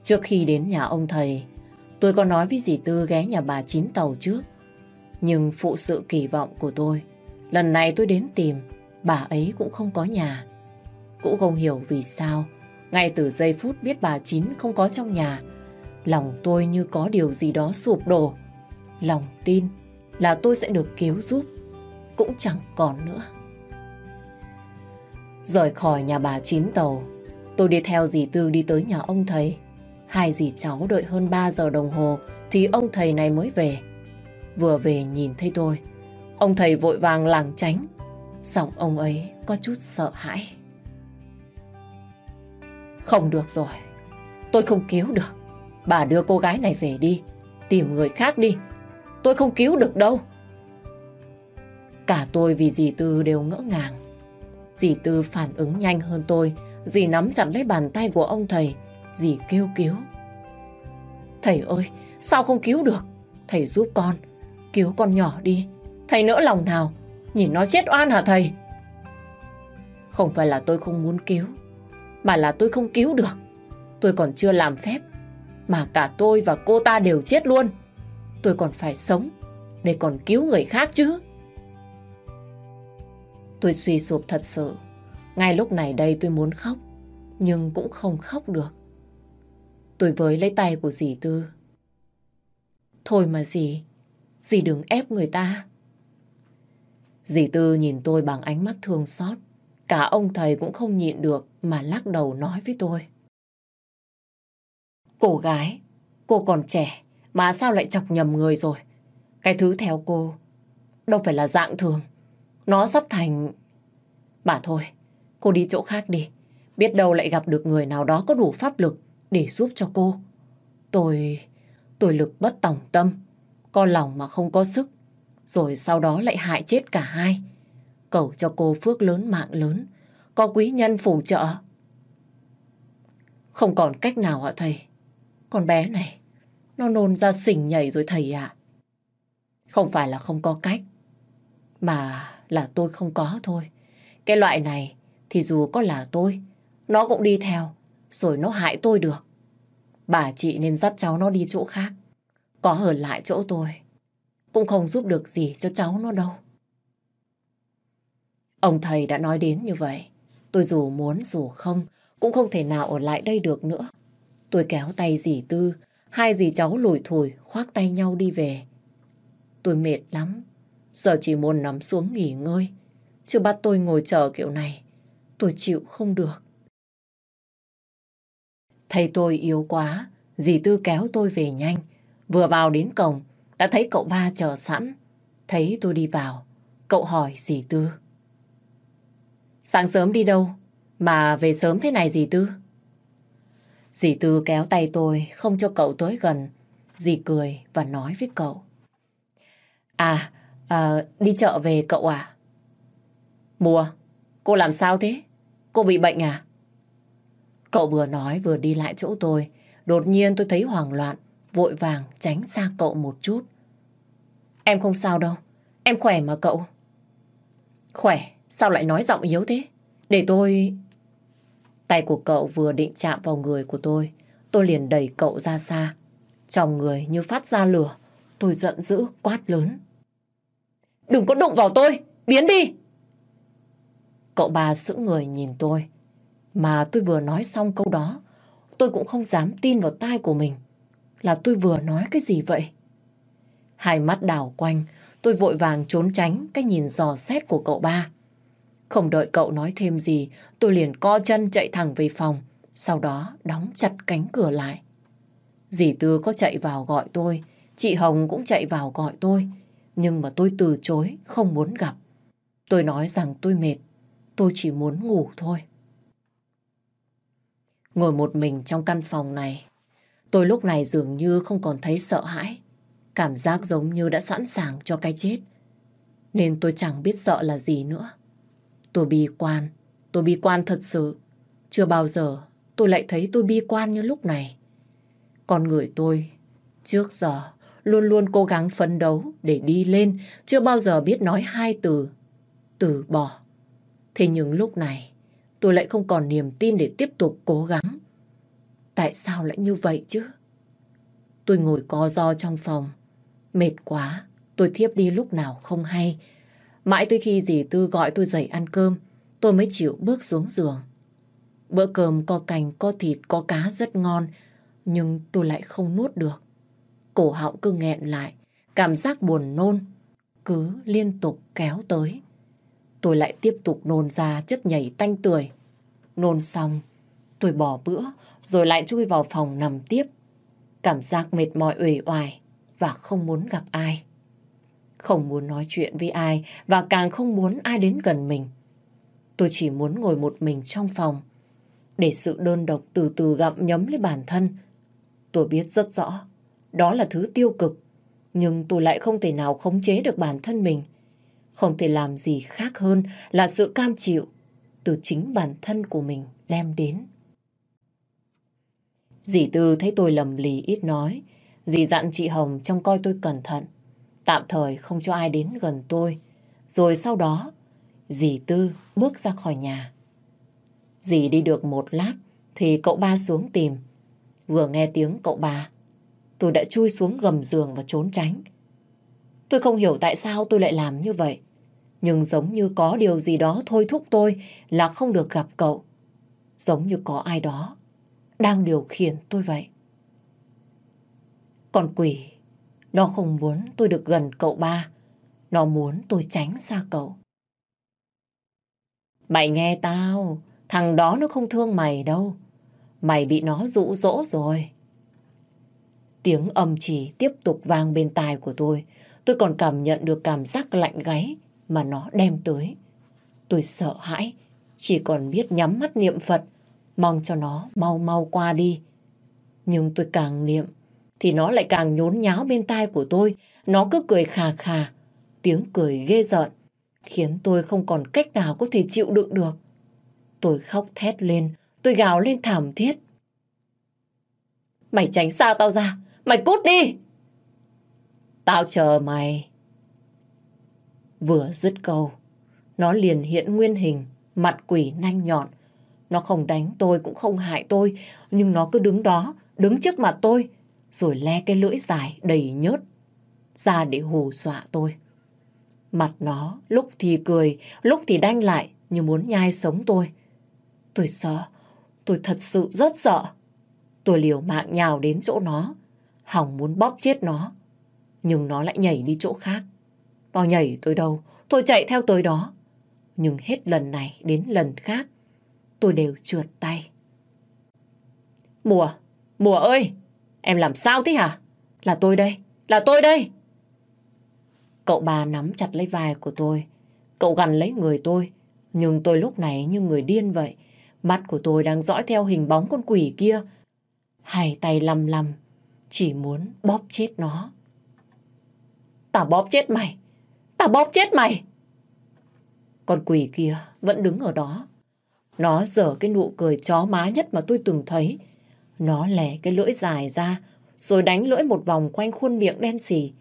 Trước khi đến nhà ông thầy, tôi có nói với dì Tư ghé nhà bà Chín Tàu trước. Nhưng phụ sự kỳ vọng của tôi, lần này tôi đến tìm, bà ấy cũng không có nhà. Cũng không hiểu vì sao, ngay từ giây phút biết bà Chín không có trong nhà, lòng tôi như có điều gì đó sụp đổ. Lòng tin là tôi sẽ được cứu giúp, cũng chẳng còn nữa. Rời khỏi nhà bà Chín Tàu, tôi đi theo dì Tư đi tới nhà ông thầy. Hai dì cháu đợi hơn 3 giờ đồng hồ thì ông thầy này mới về. Vừa về nhìn thấy tôi, ông thầy vội vàng làng tránh. Giọng ông ấy có chút sợ hãi. Không được rồi, tôi không cứu được. Bà đưa cô gái này về đi, tìm người khác đi. Tôi không cứu được đâu. Cả tôi vì dì Tư đều ngỡ ngàng. Dì Tư phản ứng nhanh hơn tôi. Dì nắm chặt lấy bàn tay của ông thầy. Dì kêu cứu. Thầy ơi, sao không cứu được? Thầy giúp con. Cứu con nhỏ đi. Thầy nỡ lòng nào. Nhìn nó chết oan hả thầy? Không phải là tôi không muốn cứu. Mà là tôi không cứu được. Tôi còn chưa làm phép. Mà cả tôi và cô ta đều chết luôn. Tôi còn phải sống. Để còn cứu người khác chứ. Tôi suy sụp thật sự. Ngay lúc này đây tôi muốn khóc. Nhưng cũng không khóc được. Tôi với lấy tay của dì Tư. Thôi mà dì, dì đừng ép người ta. Dì Tư nhìn tôi bằng ánh mắt thương xót. Cả ông thầy cũng không nhịn được mà lắc đầu nói với tôi. Cô gái, cô còn trẻ mà sao lại chọc nhầm người rồi. Cái thứ theo cô đâu phải là dạng thường. Nó sắp thành... Mà thôi, cô đi chỗ khác đi. Biết đâu lại gặp được người nào đó có đủ pháp lực để giúp cho cô. Tôi... tôi lực bất tòng tâm. Có lòng mà không có sức. Rồi sau đó lại hại chết cả hai. Cầu cho cô phước lớn mạng lớn. Có quý nhân phù trợ. Không còn cách nào hả thầy? Con bé này, nó nôn ra xỉnh nhảy rồi thầy ạ. Không phải là không có cách. Mà là tôi không có thôi. Cái loại này thì dù có là tôi, nó cũng đi theo, rồi nó hại tôi được. Bà chị nên dắt cháu nó đi chỗ khác. Có ở lại chỗ tôi, cũng không giúp được gì cho cháu nó đâu. Ông thầy đã nói đến như vậy. Tôi dù muốn dù không, cũng không thể nào ở lại đây được nữa. Tôi kéo tay dì Tư, hai dì cháu lủi thủi khoác tay nhau đi về. Tôi mệt lắm, giờ chỉ muốn nằm xuống nghỉ ngơi. Chứ bắt tôi ngồi chờ kiểu này, tôi chịu không được. Thầy tôi yếu quá, dì Tư kéo tôi về nhanh. Vừa vào đến cổng, đã thấy cậu ba chờ sẵn. Thấy tôi đi vào, cậu hỏi dì Tư. Sáng sớm đi đâu? Mà về sớm thế này dì Tư? Dì Tư kéo tay tôi, không cho cậu tới gần. Dì cười và nói với cậu. À, à đi chợ về cậu à? Mùa, cô làm sao thế? Cô bị bệnh à? Cậu vừa nói vừa đi lại chỗ tôi. Đột nhiên tôi thấy hoảng loạn, vội vàng tránh xa cậu một chút. Em không sao đâu, em khỏe mà cậu. Khỏe, sao lại nói giọng yếu thế? Để tôi... Tay của cậu vừa định chạm vào người của tôi, tôi liền đẩy cậu ra xa. Trong người như phát ra lửa, tôi giận dữ quát lớn. Đừng có đụng vào tôi, biến đi! Cậu bà sững người nhìn tôi, mà tôi vừa nói xong câu đó, tôi cũng không dám tin vào tai của mình. Là tôi vừa nói cái gì vậy? Hai mắt đảo quanh, tôi vội vàng trốn tránh cái nhìn dò xét của cậu ba. Không đợi cậu nói thêm gì, tôi liền co chân chạy thẳng về phòng, sau đó đóng chặt cánh cửa lại. Dì Tư có chạy vào gọi tôi, chị Hồng cũng chạy vào gọi tôi, nhưng mà tôi từ chối, không muốn gặp. Tôi nói rằng tôi mệt, tôi chỉ muốn ngủ thôi. Ngồi một mình trong căn phòng này, tôi lúc này dường như không còn thấy sợ hãi. Cảm giác giống như đã sẵn sàng cho cái chết. Nên tôi chẳng biết sợ là gì nữa. Tôi bi quan, tôi bi quan thật sự. Chưa bao giờ tôi lại thấy tôi bi quan như lúc này. Con người tôi trước giờ luôn luôn cố gắng phấn đấu để đi lên, chưa bao giờ biết nói hai từ, từ bỏ. Thế nhưng lúc này, tôi lại không còn niềm tin để tiếp tục cố gắng. Tại sao lại như vậy chứ? Tôi ngồi co do trong phòng, mệt quá, tôi thiếp đi lúc nào không hay. Mãi tới khi dì Tư gọi tôi dậy ăn cơm, tôi mới chịu bước xuống giường. Bữa cơm có cành, có thịt, có cá rất ngon, nhưng tôi lại không nuốt được. Cổ họng cứ nghẹn lại, cảm giác buồn nôn, cứ liên tục kéo tới. Tôi lại tiếp tục nôn ra chất nhảy tanh tưởi. Nôn xong, tôi bỏ bữa, rồi lại chui vào phòng nằm tiếp. Cảm giác mệt mỏi uể oải và không muốn gặp ai. Không muốn nói chuyện với ai và càng không muốn ai đến gần mình. Tôi chỉ muốn ngồi một mình trong phòng để sự đơn độc từ từ gặm nhấm lấy bản thân. Tôi biết rất rõ, đó là thứ tiêu cực, nhưng tôi lại không thể nào khống chế được bản thân mình. Không thể làm gì khác hơn là sự cam chịu từ chính bản thân của mình đem đến. Dì Tư thấy tôi lầm lì ít nói. Dì dặn chị Hồng trông coi tôi cẩn thận. Tạm thời không cho ai đến gần tôi. Rồi sau đó, dì Tư bước ra khỏi nhà. Dì đi được một lát thì cậu ba xuống tìm. Vừa nghe tiếng cậu ba, tôi đã chui xuống gầm giường và trốn tránh. Tôi không hiểu tại sao tôi lại làm như vậy. Nhưng giống như có điều gì đó thôi thúc tôi là không được gặp cậu. Giống như có ai đó đang điều khiển tôi vậy. Còn quỷ, nó không muốn tôi được gần cậu ba. Nó muốn tôi tránh xa cậu. Mày nghe tao, thằng đó nó không thương mày đâu. Mày bị nó dụ dỗ rồi. Tiếng âm chỉ tiếp tục vang bên tai của tôi. Tôi còn cảm nhận được cảm giác lạnh gáy mà nó đem tới. Tôi sợ hãi, chỉ còn biết nhắm mắt niệm Phật mong cho nó mau mau qua đi. Nhưng tôi càng niệm, thì nó lại càng nhốn nháo bên tai của tôi. Nó cứ cười khà khà, tiếng cười ghê rợn, khiến tôi không còn cách nào có thể chịu đựng được. Tôi khóc thét lên, tôi gào lên thảm thiết. Mày tránh xa tao ra, mày cút đi! Tao chờ mày. Vừa dứt câu, nó liền hiện nguyên hình, mặt quỷ nanh nhọn, nó không đánh tôi cũng không hại tôi, nhưng nó cứ đứng đó, đứng trước mặt tôi, rồi le cái lưỡi dài đầy nhớt ra để hù dọa tôi. Mặt nó lúc thì cười, lúc thì đanh lại như muốn nhai sống tôi. Tôi sợ, tôi thật sự rất sợ. Tôi liều mạng nhào đến chỗ nó, hỏng muốn bóp chết nó. Nhưng nó lại nhảy đi chỗ khác. Nó nhảy tới đâu, tôi chạy theo tới đó. Nhưng hết lần này đến lần khác, tôi đều trượt tay. Mùa, Mùa ơi, em làm sao thế hả? Là tôi đây, là tôi đây. Cậu bà nắm chặt lấy vai của tôi. Cậu gằn lấy người tôi. Nhưng tôi lúc này như người điên vậy. Mắt của tôi đang dõi theo hình bóng con quỷ kia. Hai tay lầm lầm, Chỉ muốn bóp chết nó. Tao bóp chết mày. Tao bóp chết mày. Con quỷ kia vẫn đứng ở đó. Nó dở cái nụ cười chó má nhất mà tôi từng thấy. Nó lẻ cái lưỡi dài ra, rồi đánh lưỡi một vòng quanh khuôn miệng đen xì.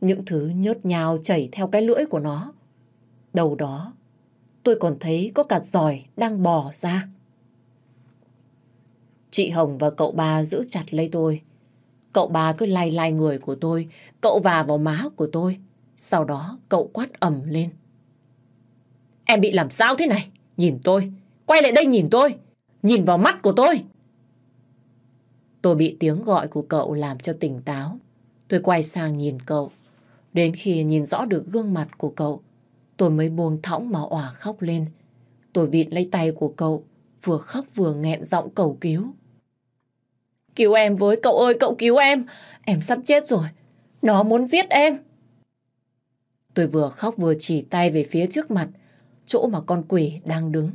Những thứ nhớt nhào chảy theo cái lưỡi của nó. Đầu đó, tôi còn thấy có cả giỏi đang bò ra. Chị Hồng và cậu ba giữ chặt lấy tôi. Cậu ba cứ lay lay người của tôi, cậu và vào má của tôi. Sau đó cậu quát ẩm lên. Em bị làm sao thế này? Nhìn tôi, quay lại đây nhìn tôi, nhìn vào mắt của tôi. Tôi bị tiếng gọi của cậu làm cho tỉnh táo. Tôi quay sang nhìn cậu. Đến khi nhìn rõ được gương mặt của cậu, tôi mới buông thõng mà òa khóc lên. Tôi vịn lấy tay của cậu, vừa khóc vừa nghẹn giọng cầu cứu. Cứu em với, cậu ơi, cậu cứu em. Em sắp chết rồi. Nó muốn giết em. Tôi vừa khóc vừa chỉ tay về phía trước mặt, chỗ mà con quỷ đang đứng.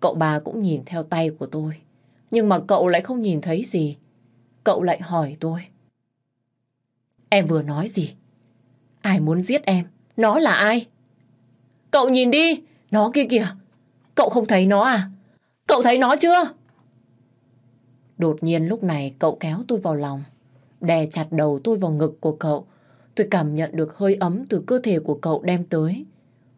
Cậu bà cũng nhìn theo tay của tôi. Nhưng mà cậu lại không nhìn thấy gì. Cậu lại hỏi tôi. Em vừa nói gì? Ai muốn giết em? Nó là ai? Cậu nhìn đi, nó kia kìa. Cậu không thấy nó à? Cậu thấy nó chưa? Đột nhiên lúc này cậu kéo tôi vào lòng, đè chặt đầu tôi vào ngực của cậu. Tôi cảm nhận được hơi ấm từ cơ thể của cậu đem tới.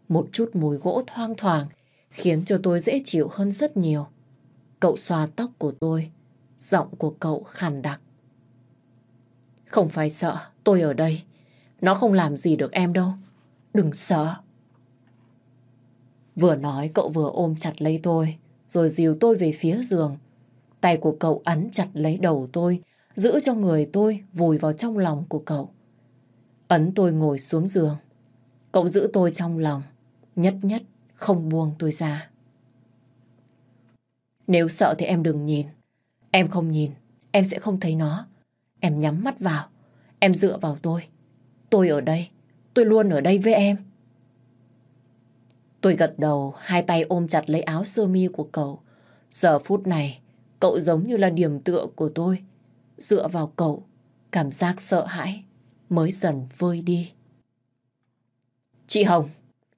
Một chút mùi gỗ thoang thoảng khiến cho tôi dễ chịu hơn rất nhiều. Cậu xoa tóc của tôi, giọng của cậu khàn đặc. Không phải sợ, tôi ở đây. Nó không làm gì được em đâu. Đừng sợ. Vừa nói cậu vừa ôm chặt lấy tôi, rồi dìu tôi về phía giường. Tay của cậu ấn chặt lấy đầu tôi, giữ cho người tôi vùi vào trong lòng của cậu. Ấn tôi ngồi xuống giường. Cậu giữ tôi trong lòng, nhất nhất không buông tôi ra. Nếu sợ thì em đừng nhìn. Em không nhìn, em sẽ không thấy nó. Em nhắm mắt vào, em dựa vào tôi. Tôi ở đây, tôi luôn ở đây với em. Tôi gật đầu, hai tay ôm chặt lấy áo sơ mi của cậu. Giờ phút này, cậu giống như là điểm tựa của tôi. Dựa vào cậu, cảm giác sợ hãi mới dần vơi đi. Chị Hồng,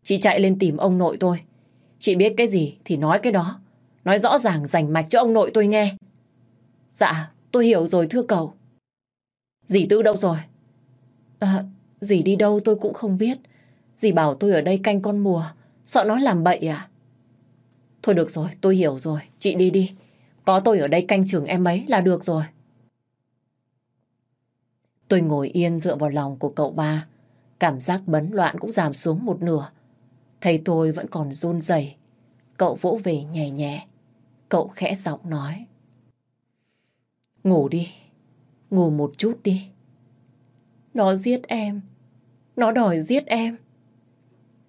chị chạy lên tìm ông nội tôi. Chị biết cái gì thì nói cái đó. Nói rõ ràng rành mạch cho ông nội tôi nghe. Dạ, tôi hiểu rồi thưa cậu. Dì Tư đâu rồi? À, dì đi đâu tôi cũng không biết. Dì bảo tôi ở đây canh con mùa. Sợ nó làm bậy à? Thôi được rồi, tôi hiểu rồi. Chị đi đi. Có tôi ở đây canh chừng em ấy là được rồi. Tôi ngồi yên dựa vào lòng của cậu ba. Cảm giác bấn loạn cũng giảm xuống một nửa. Thấy tôi vẫn còn run rẩy. Cậu vỗ về nhẹ nhẹ. Cậu khẽ giọng nói. Ngủ đi. Ngủ một chút đi. Nó giết em. Nó đòi giết em.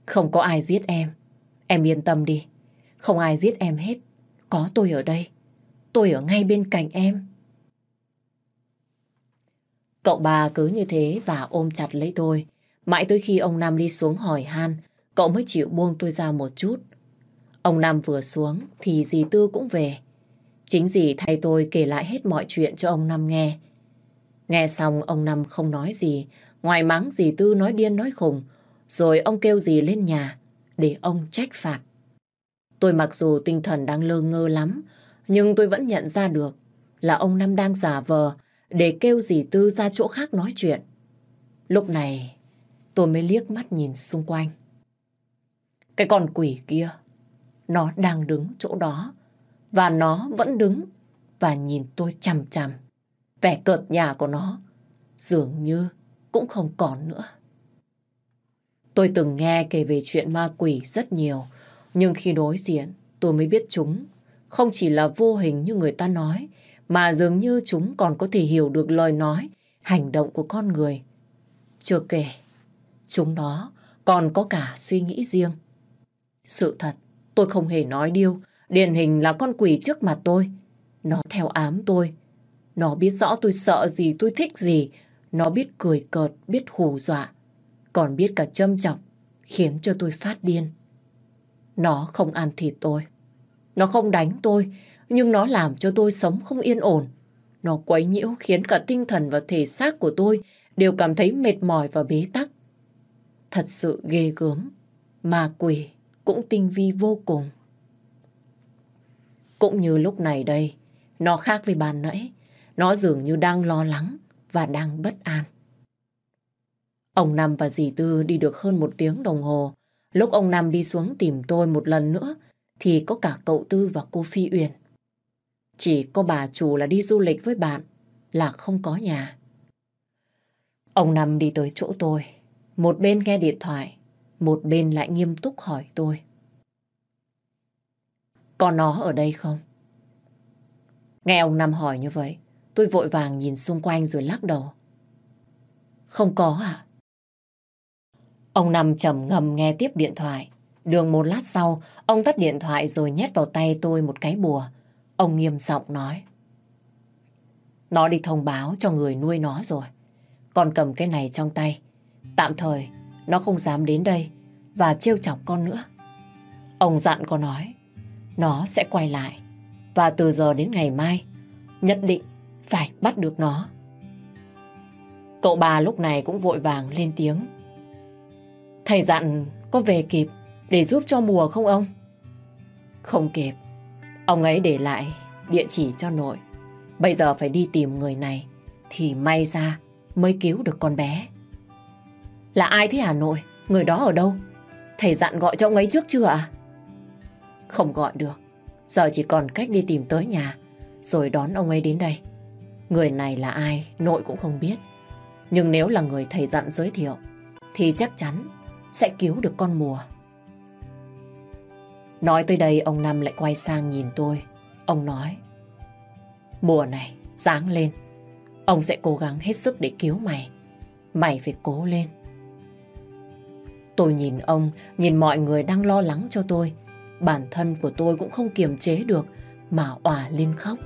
Không có ai giết em. Em yên tâm đi. Không ai giết em hết. Có tôi ở đây. Tôi ở ngay bên cạnh em. Cậu bà cứ như thế và ôm chặt lấy tôi. Mãi tới khi ông Nam đi xuống hỏi han, cậu mới chịu buông tôi ra một chút. Ông Nam vừa xuống thì dì Tư cũng về. Chính dì thay tôi kể lại hết mọi chuyện cho ông Năm nghe. Nghe xong ông Năm không nói gì, ngoài mắng dì Tư nói điên nói khùng, rồi ông kêu dì lên nhà để ông trách phạt. Tôi mặc dù tinh thần đang lơ ngơ lắm, nhưng tôi vẫn nhận ra được là ông Năm đang giả vờ để kêu dì Tư ra chỗ khác nói chuyện. Lúc này tôi mới liếc mắt nhìn xung quanh. Cái con quỷ kia, nó đang đứng chỗ đó và nó vẫn đứng và nhìn tôi chằm chằm. Vẻ cợt nhà của nó dường như cũng không còn nữa. Tôi từng nghe kể về chuyện ma quỷ rất nhiều, nhưng khi đối diện tôi mới biết chúng không chỉ là vô hình như người ta nói, mà dường như chúng còn có thể hiểu được lời nói hành động của con người. Chưa kể, chúng đó còn có cả suy nghĩ riêng. Sự thật, tôi không hề nói điêu, điển hình là con quỷ trước mặt tôi. Nó theo ám tôi. Nó biết rõ tôi sợ gì, tôi thích gì. Nó biết cười cợt, biết hù dọa. Còn biết cả châm chọc, khiến cho tôi phát điên. Nó không ăn thịt tôi. Nó không đánh tôi, nhưng nó làm cho tôi sống không yên ổn. Nó quấy nhiễu khiến cả tinh thần và thể xác của tôi đều cảm thấy mệt mỏi và bế tắc. Thật sự ghê gớm, ma quỷ cũng tinh vi vô cùng. Cũng như lúc này đây, nó khác với bàn nãy. Nó dường như đang lo lắng và đang bất an. Ông Năm và dì Tư đi được hơn một tiếng đồng hồ. Lúc ông Năm đi xuống tìm tôi một lần nữa, thì có cả cậu Tư và cô Phi Uyển. Chỉ có bà chủ là đi du lịch với bạn, là không có nhà. Ông Năm đi tới chỗ tôi, một bên nghe điện thoại, một bên lại nghiêm túc hỏi tôi. có nó ở đây không? Nghe ông Năm hỏi như vậy, tôi vội vàng nhìn xung quanh rồi lắc đầu. Không có à? Ông Năm trầm ngầm nghe tiếp điện thoại. Đường một lát sau, ông tắt điện thoại rồi nhét vào tay tôi một cái bùa. Ông nghiêm giọng nói. Nó đi thông báo cho người nuôi nó rồi. còn cầm cái này trong tay. Tạm thời, nó không dám đến đây và trêu chọc con nữa. Ông dặn con nói, nó sẽ quay lại. Và từ giờ đến ngày mai, nhất định phải bắt được nó. Cậu bà lúc này cũng vội vàng lên tiếng. Thầy dặn có về kịp để giúp cho mùa không ông? Không kịp. Ông ấy để lại địa chỉ cho nội. Bây giờ phải đi tìm người này thì may ra mới cứu được con bé. Là ai thế Hà Nội? Người đó ở đâu? Thầy dặn gọi cho ông ấy trước chưa ạ? Không gọi được. Giờ chỉ còn cách đi tìm tới nhà rồi đón ông ấy đến đây. Người này là ai, nội cũng không biết. Nhưng nếu là người thầy dặn giới thiệu thì chắc chắn sẽ cứu được con mùa. Nói tới đây ông Năm lại quay sang nhìn tôi. Ông nói Mùa này, sáng lên. Ông sẽ cố gắng hết sức để cứu mày. Mày phải cố lên. Tôi nhìn ông, nhìn mọi người đang lo lắng cho tôi. Bản thân của tôi cũng không kiềm chế được mà òa lên khóc.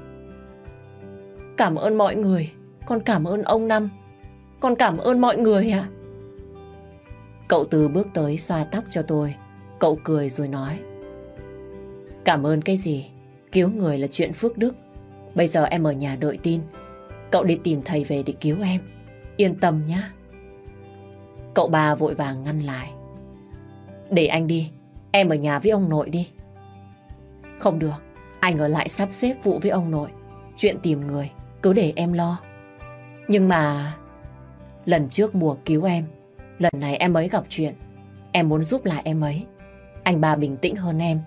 Cảm ơn mọi người. Con cảm ơn ông Năm. Con cảm ơn mọi người ạ. Cậu Từ bước tới xoa tóc cho tôi. Cậu cười rồi nói. Cảm ơn cái gì? Cứu người là chuyện phước đức. Bây giờ em ở nhà đợi tin. Cậu đi tìm thầy về để cứu em. Yên tâm nhé. Cậu bà vội vàng ngăn lại. Để anh đi. Em ở nhà với ông nội đi. Không được. Anh ở lại sắp xếp vụ với ông nội. Chuyện tìm người. Cứ để em lo. Nhưng mà... Lần trước mùa cứu em. Lần này em ấy gặp chuyện. Em muốn giúp lại em ấy. Anh bà bình tĩnh hơn em.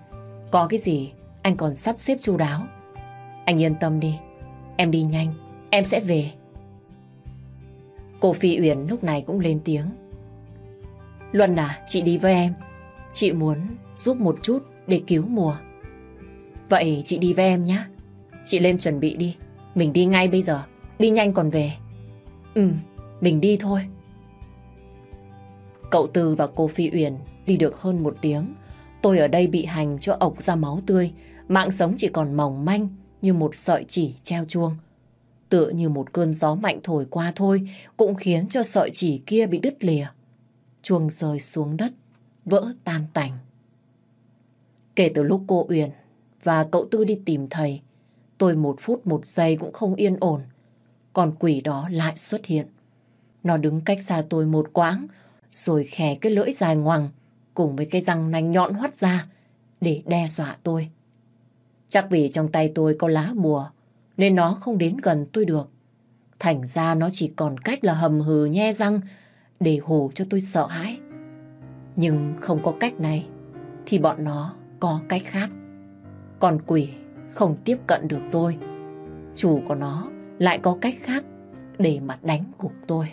Có cái gì anh còn sắp xếp chu đáo. Anh yên tâm đi. Em đi nhanh. Em sẽ về. Cô Phi Uyển lúc này cũng lên tiếng. Luân à, chị đi với em. Chị muốn giúp một chút để cứu mùa. Vậy chị đi với em nhé. Chị lên chuẩn bị đi. Mình đi ngay bây giờ. Đi nhanh còn về. Ừ, mình đi thôi. Cậu Tư và cô Phi Uyển đi được hơn một tiếng Tôi ở đây bị hành cho ộc ra máu tươi, mạng sống chỉ còn mỏng manh như một sợi chỉ treo chuông. Tựa như một cơn gió mạnh thổi qua thôi cũng khiến cho sợi chỉ kia bị đứt lìa. Chuông rơi xuống đất, vỡ tan tành. Kể từ lúc cô Uyển và cậu Tư đi tìm thầy, tôi một phút một giây cũng không yên ổn. Còn quỷ đó lại xuất hiện. Nó đứng cách xa tôi một quãng, rồi khè cái lưỡi dài ngoằng, cùng với cái răng nanh nhọn hoắt ra để đe dọa tôi. Chắc vì trong tay tôi có lá bùa nên nó không đến gần tôi được. Thành ra nó chỉ còn cách là hầm hừ nhe răng để hù cho tôi sợ hãi. Nhưng không có cách này, thì bọn nó có cách khác. Còn quỷ không tiếp cận được tôi. Chủ của nó lại có cách khác để mà đánh gục tôi.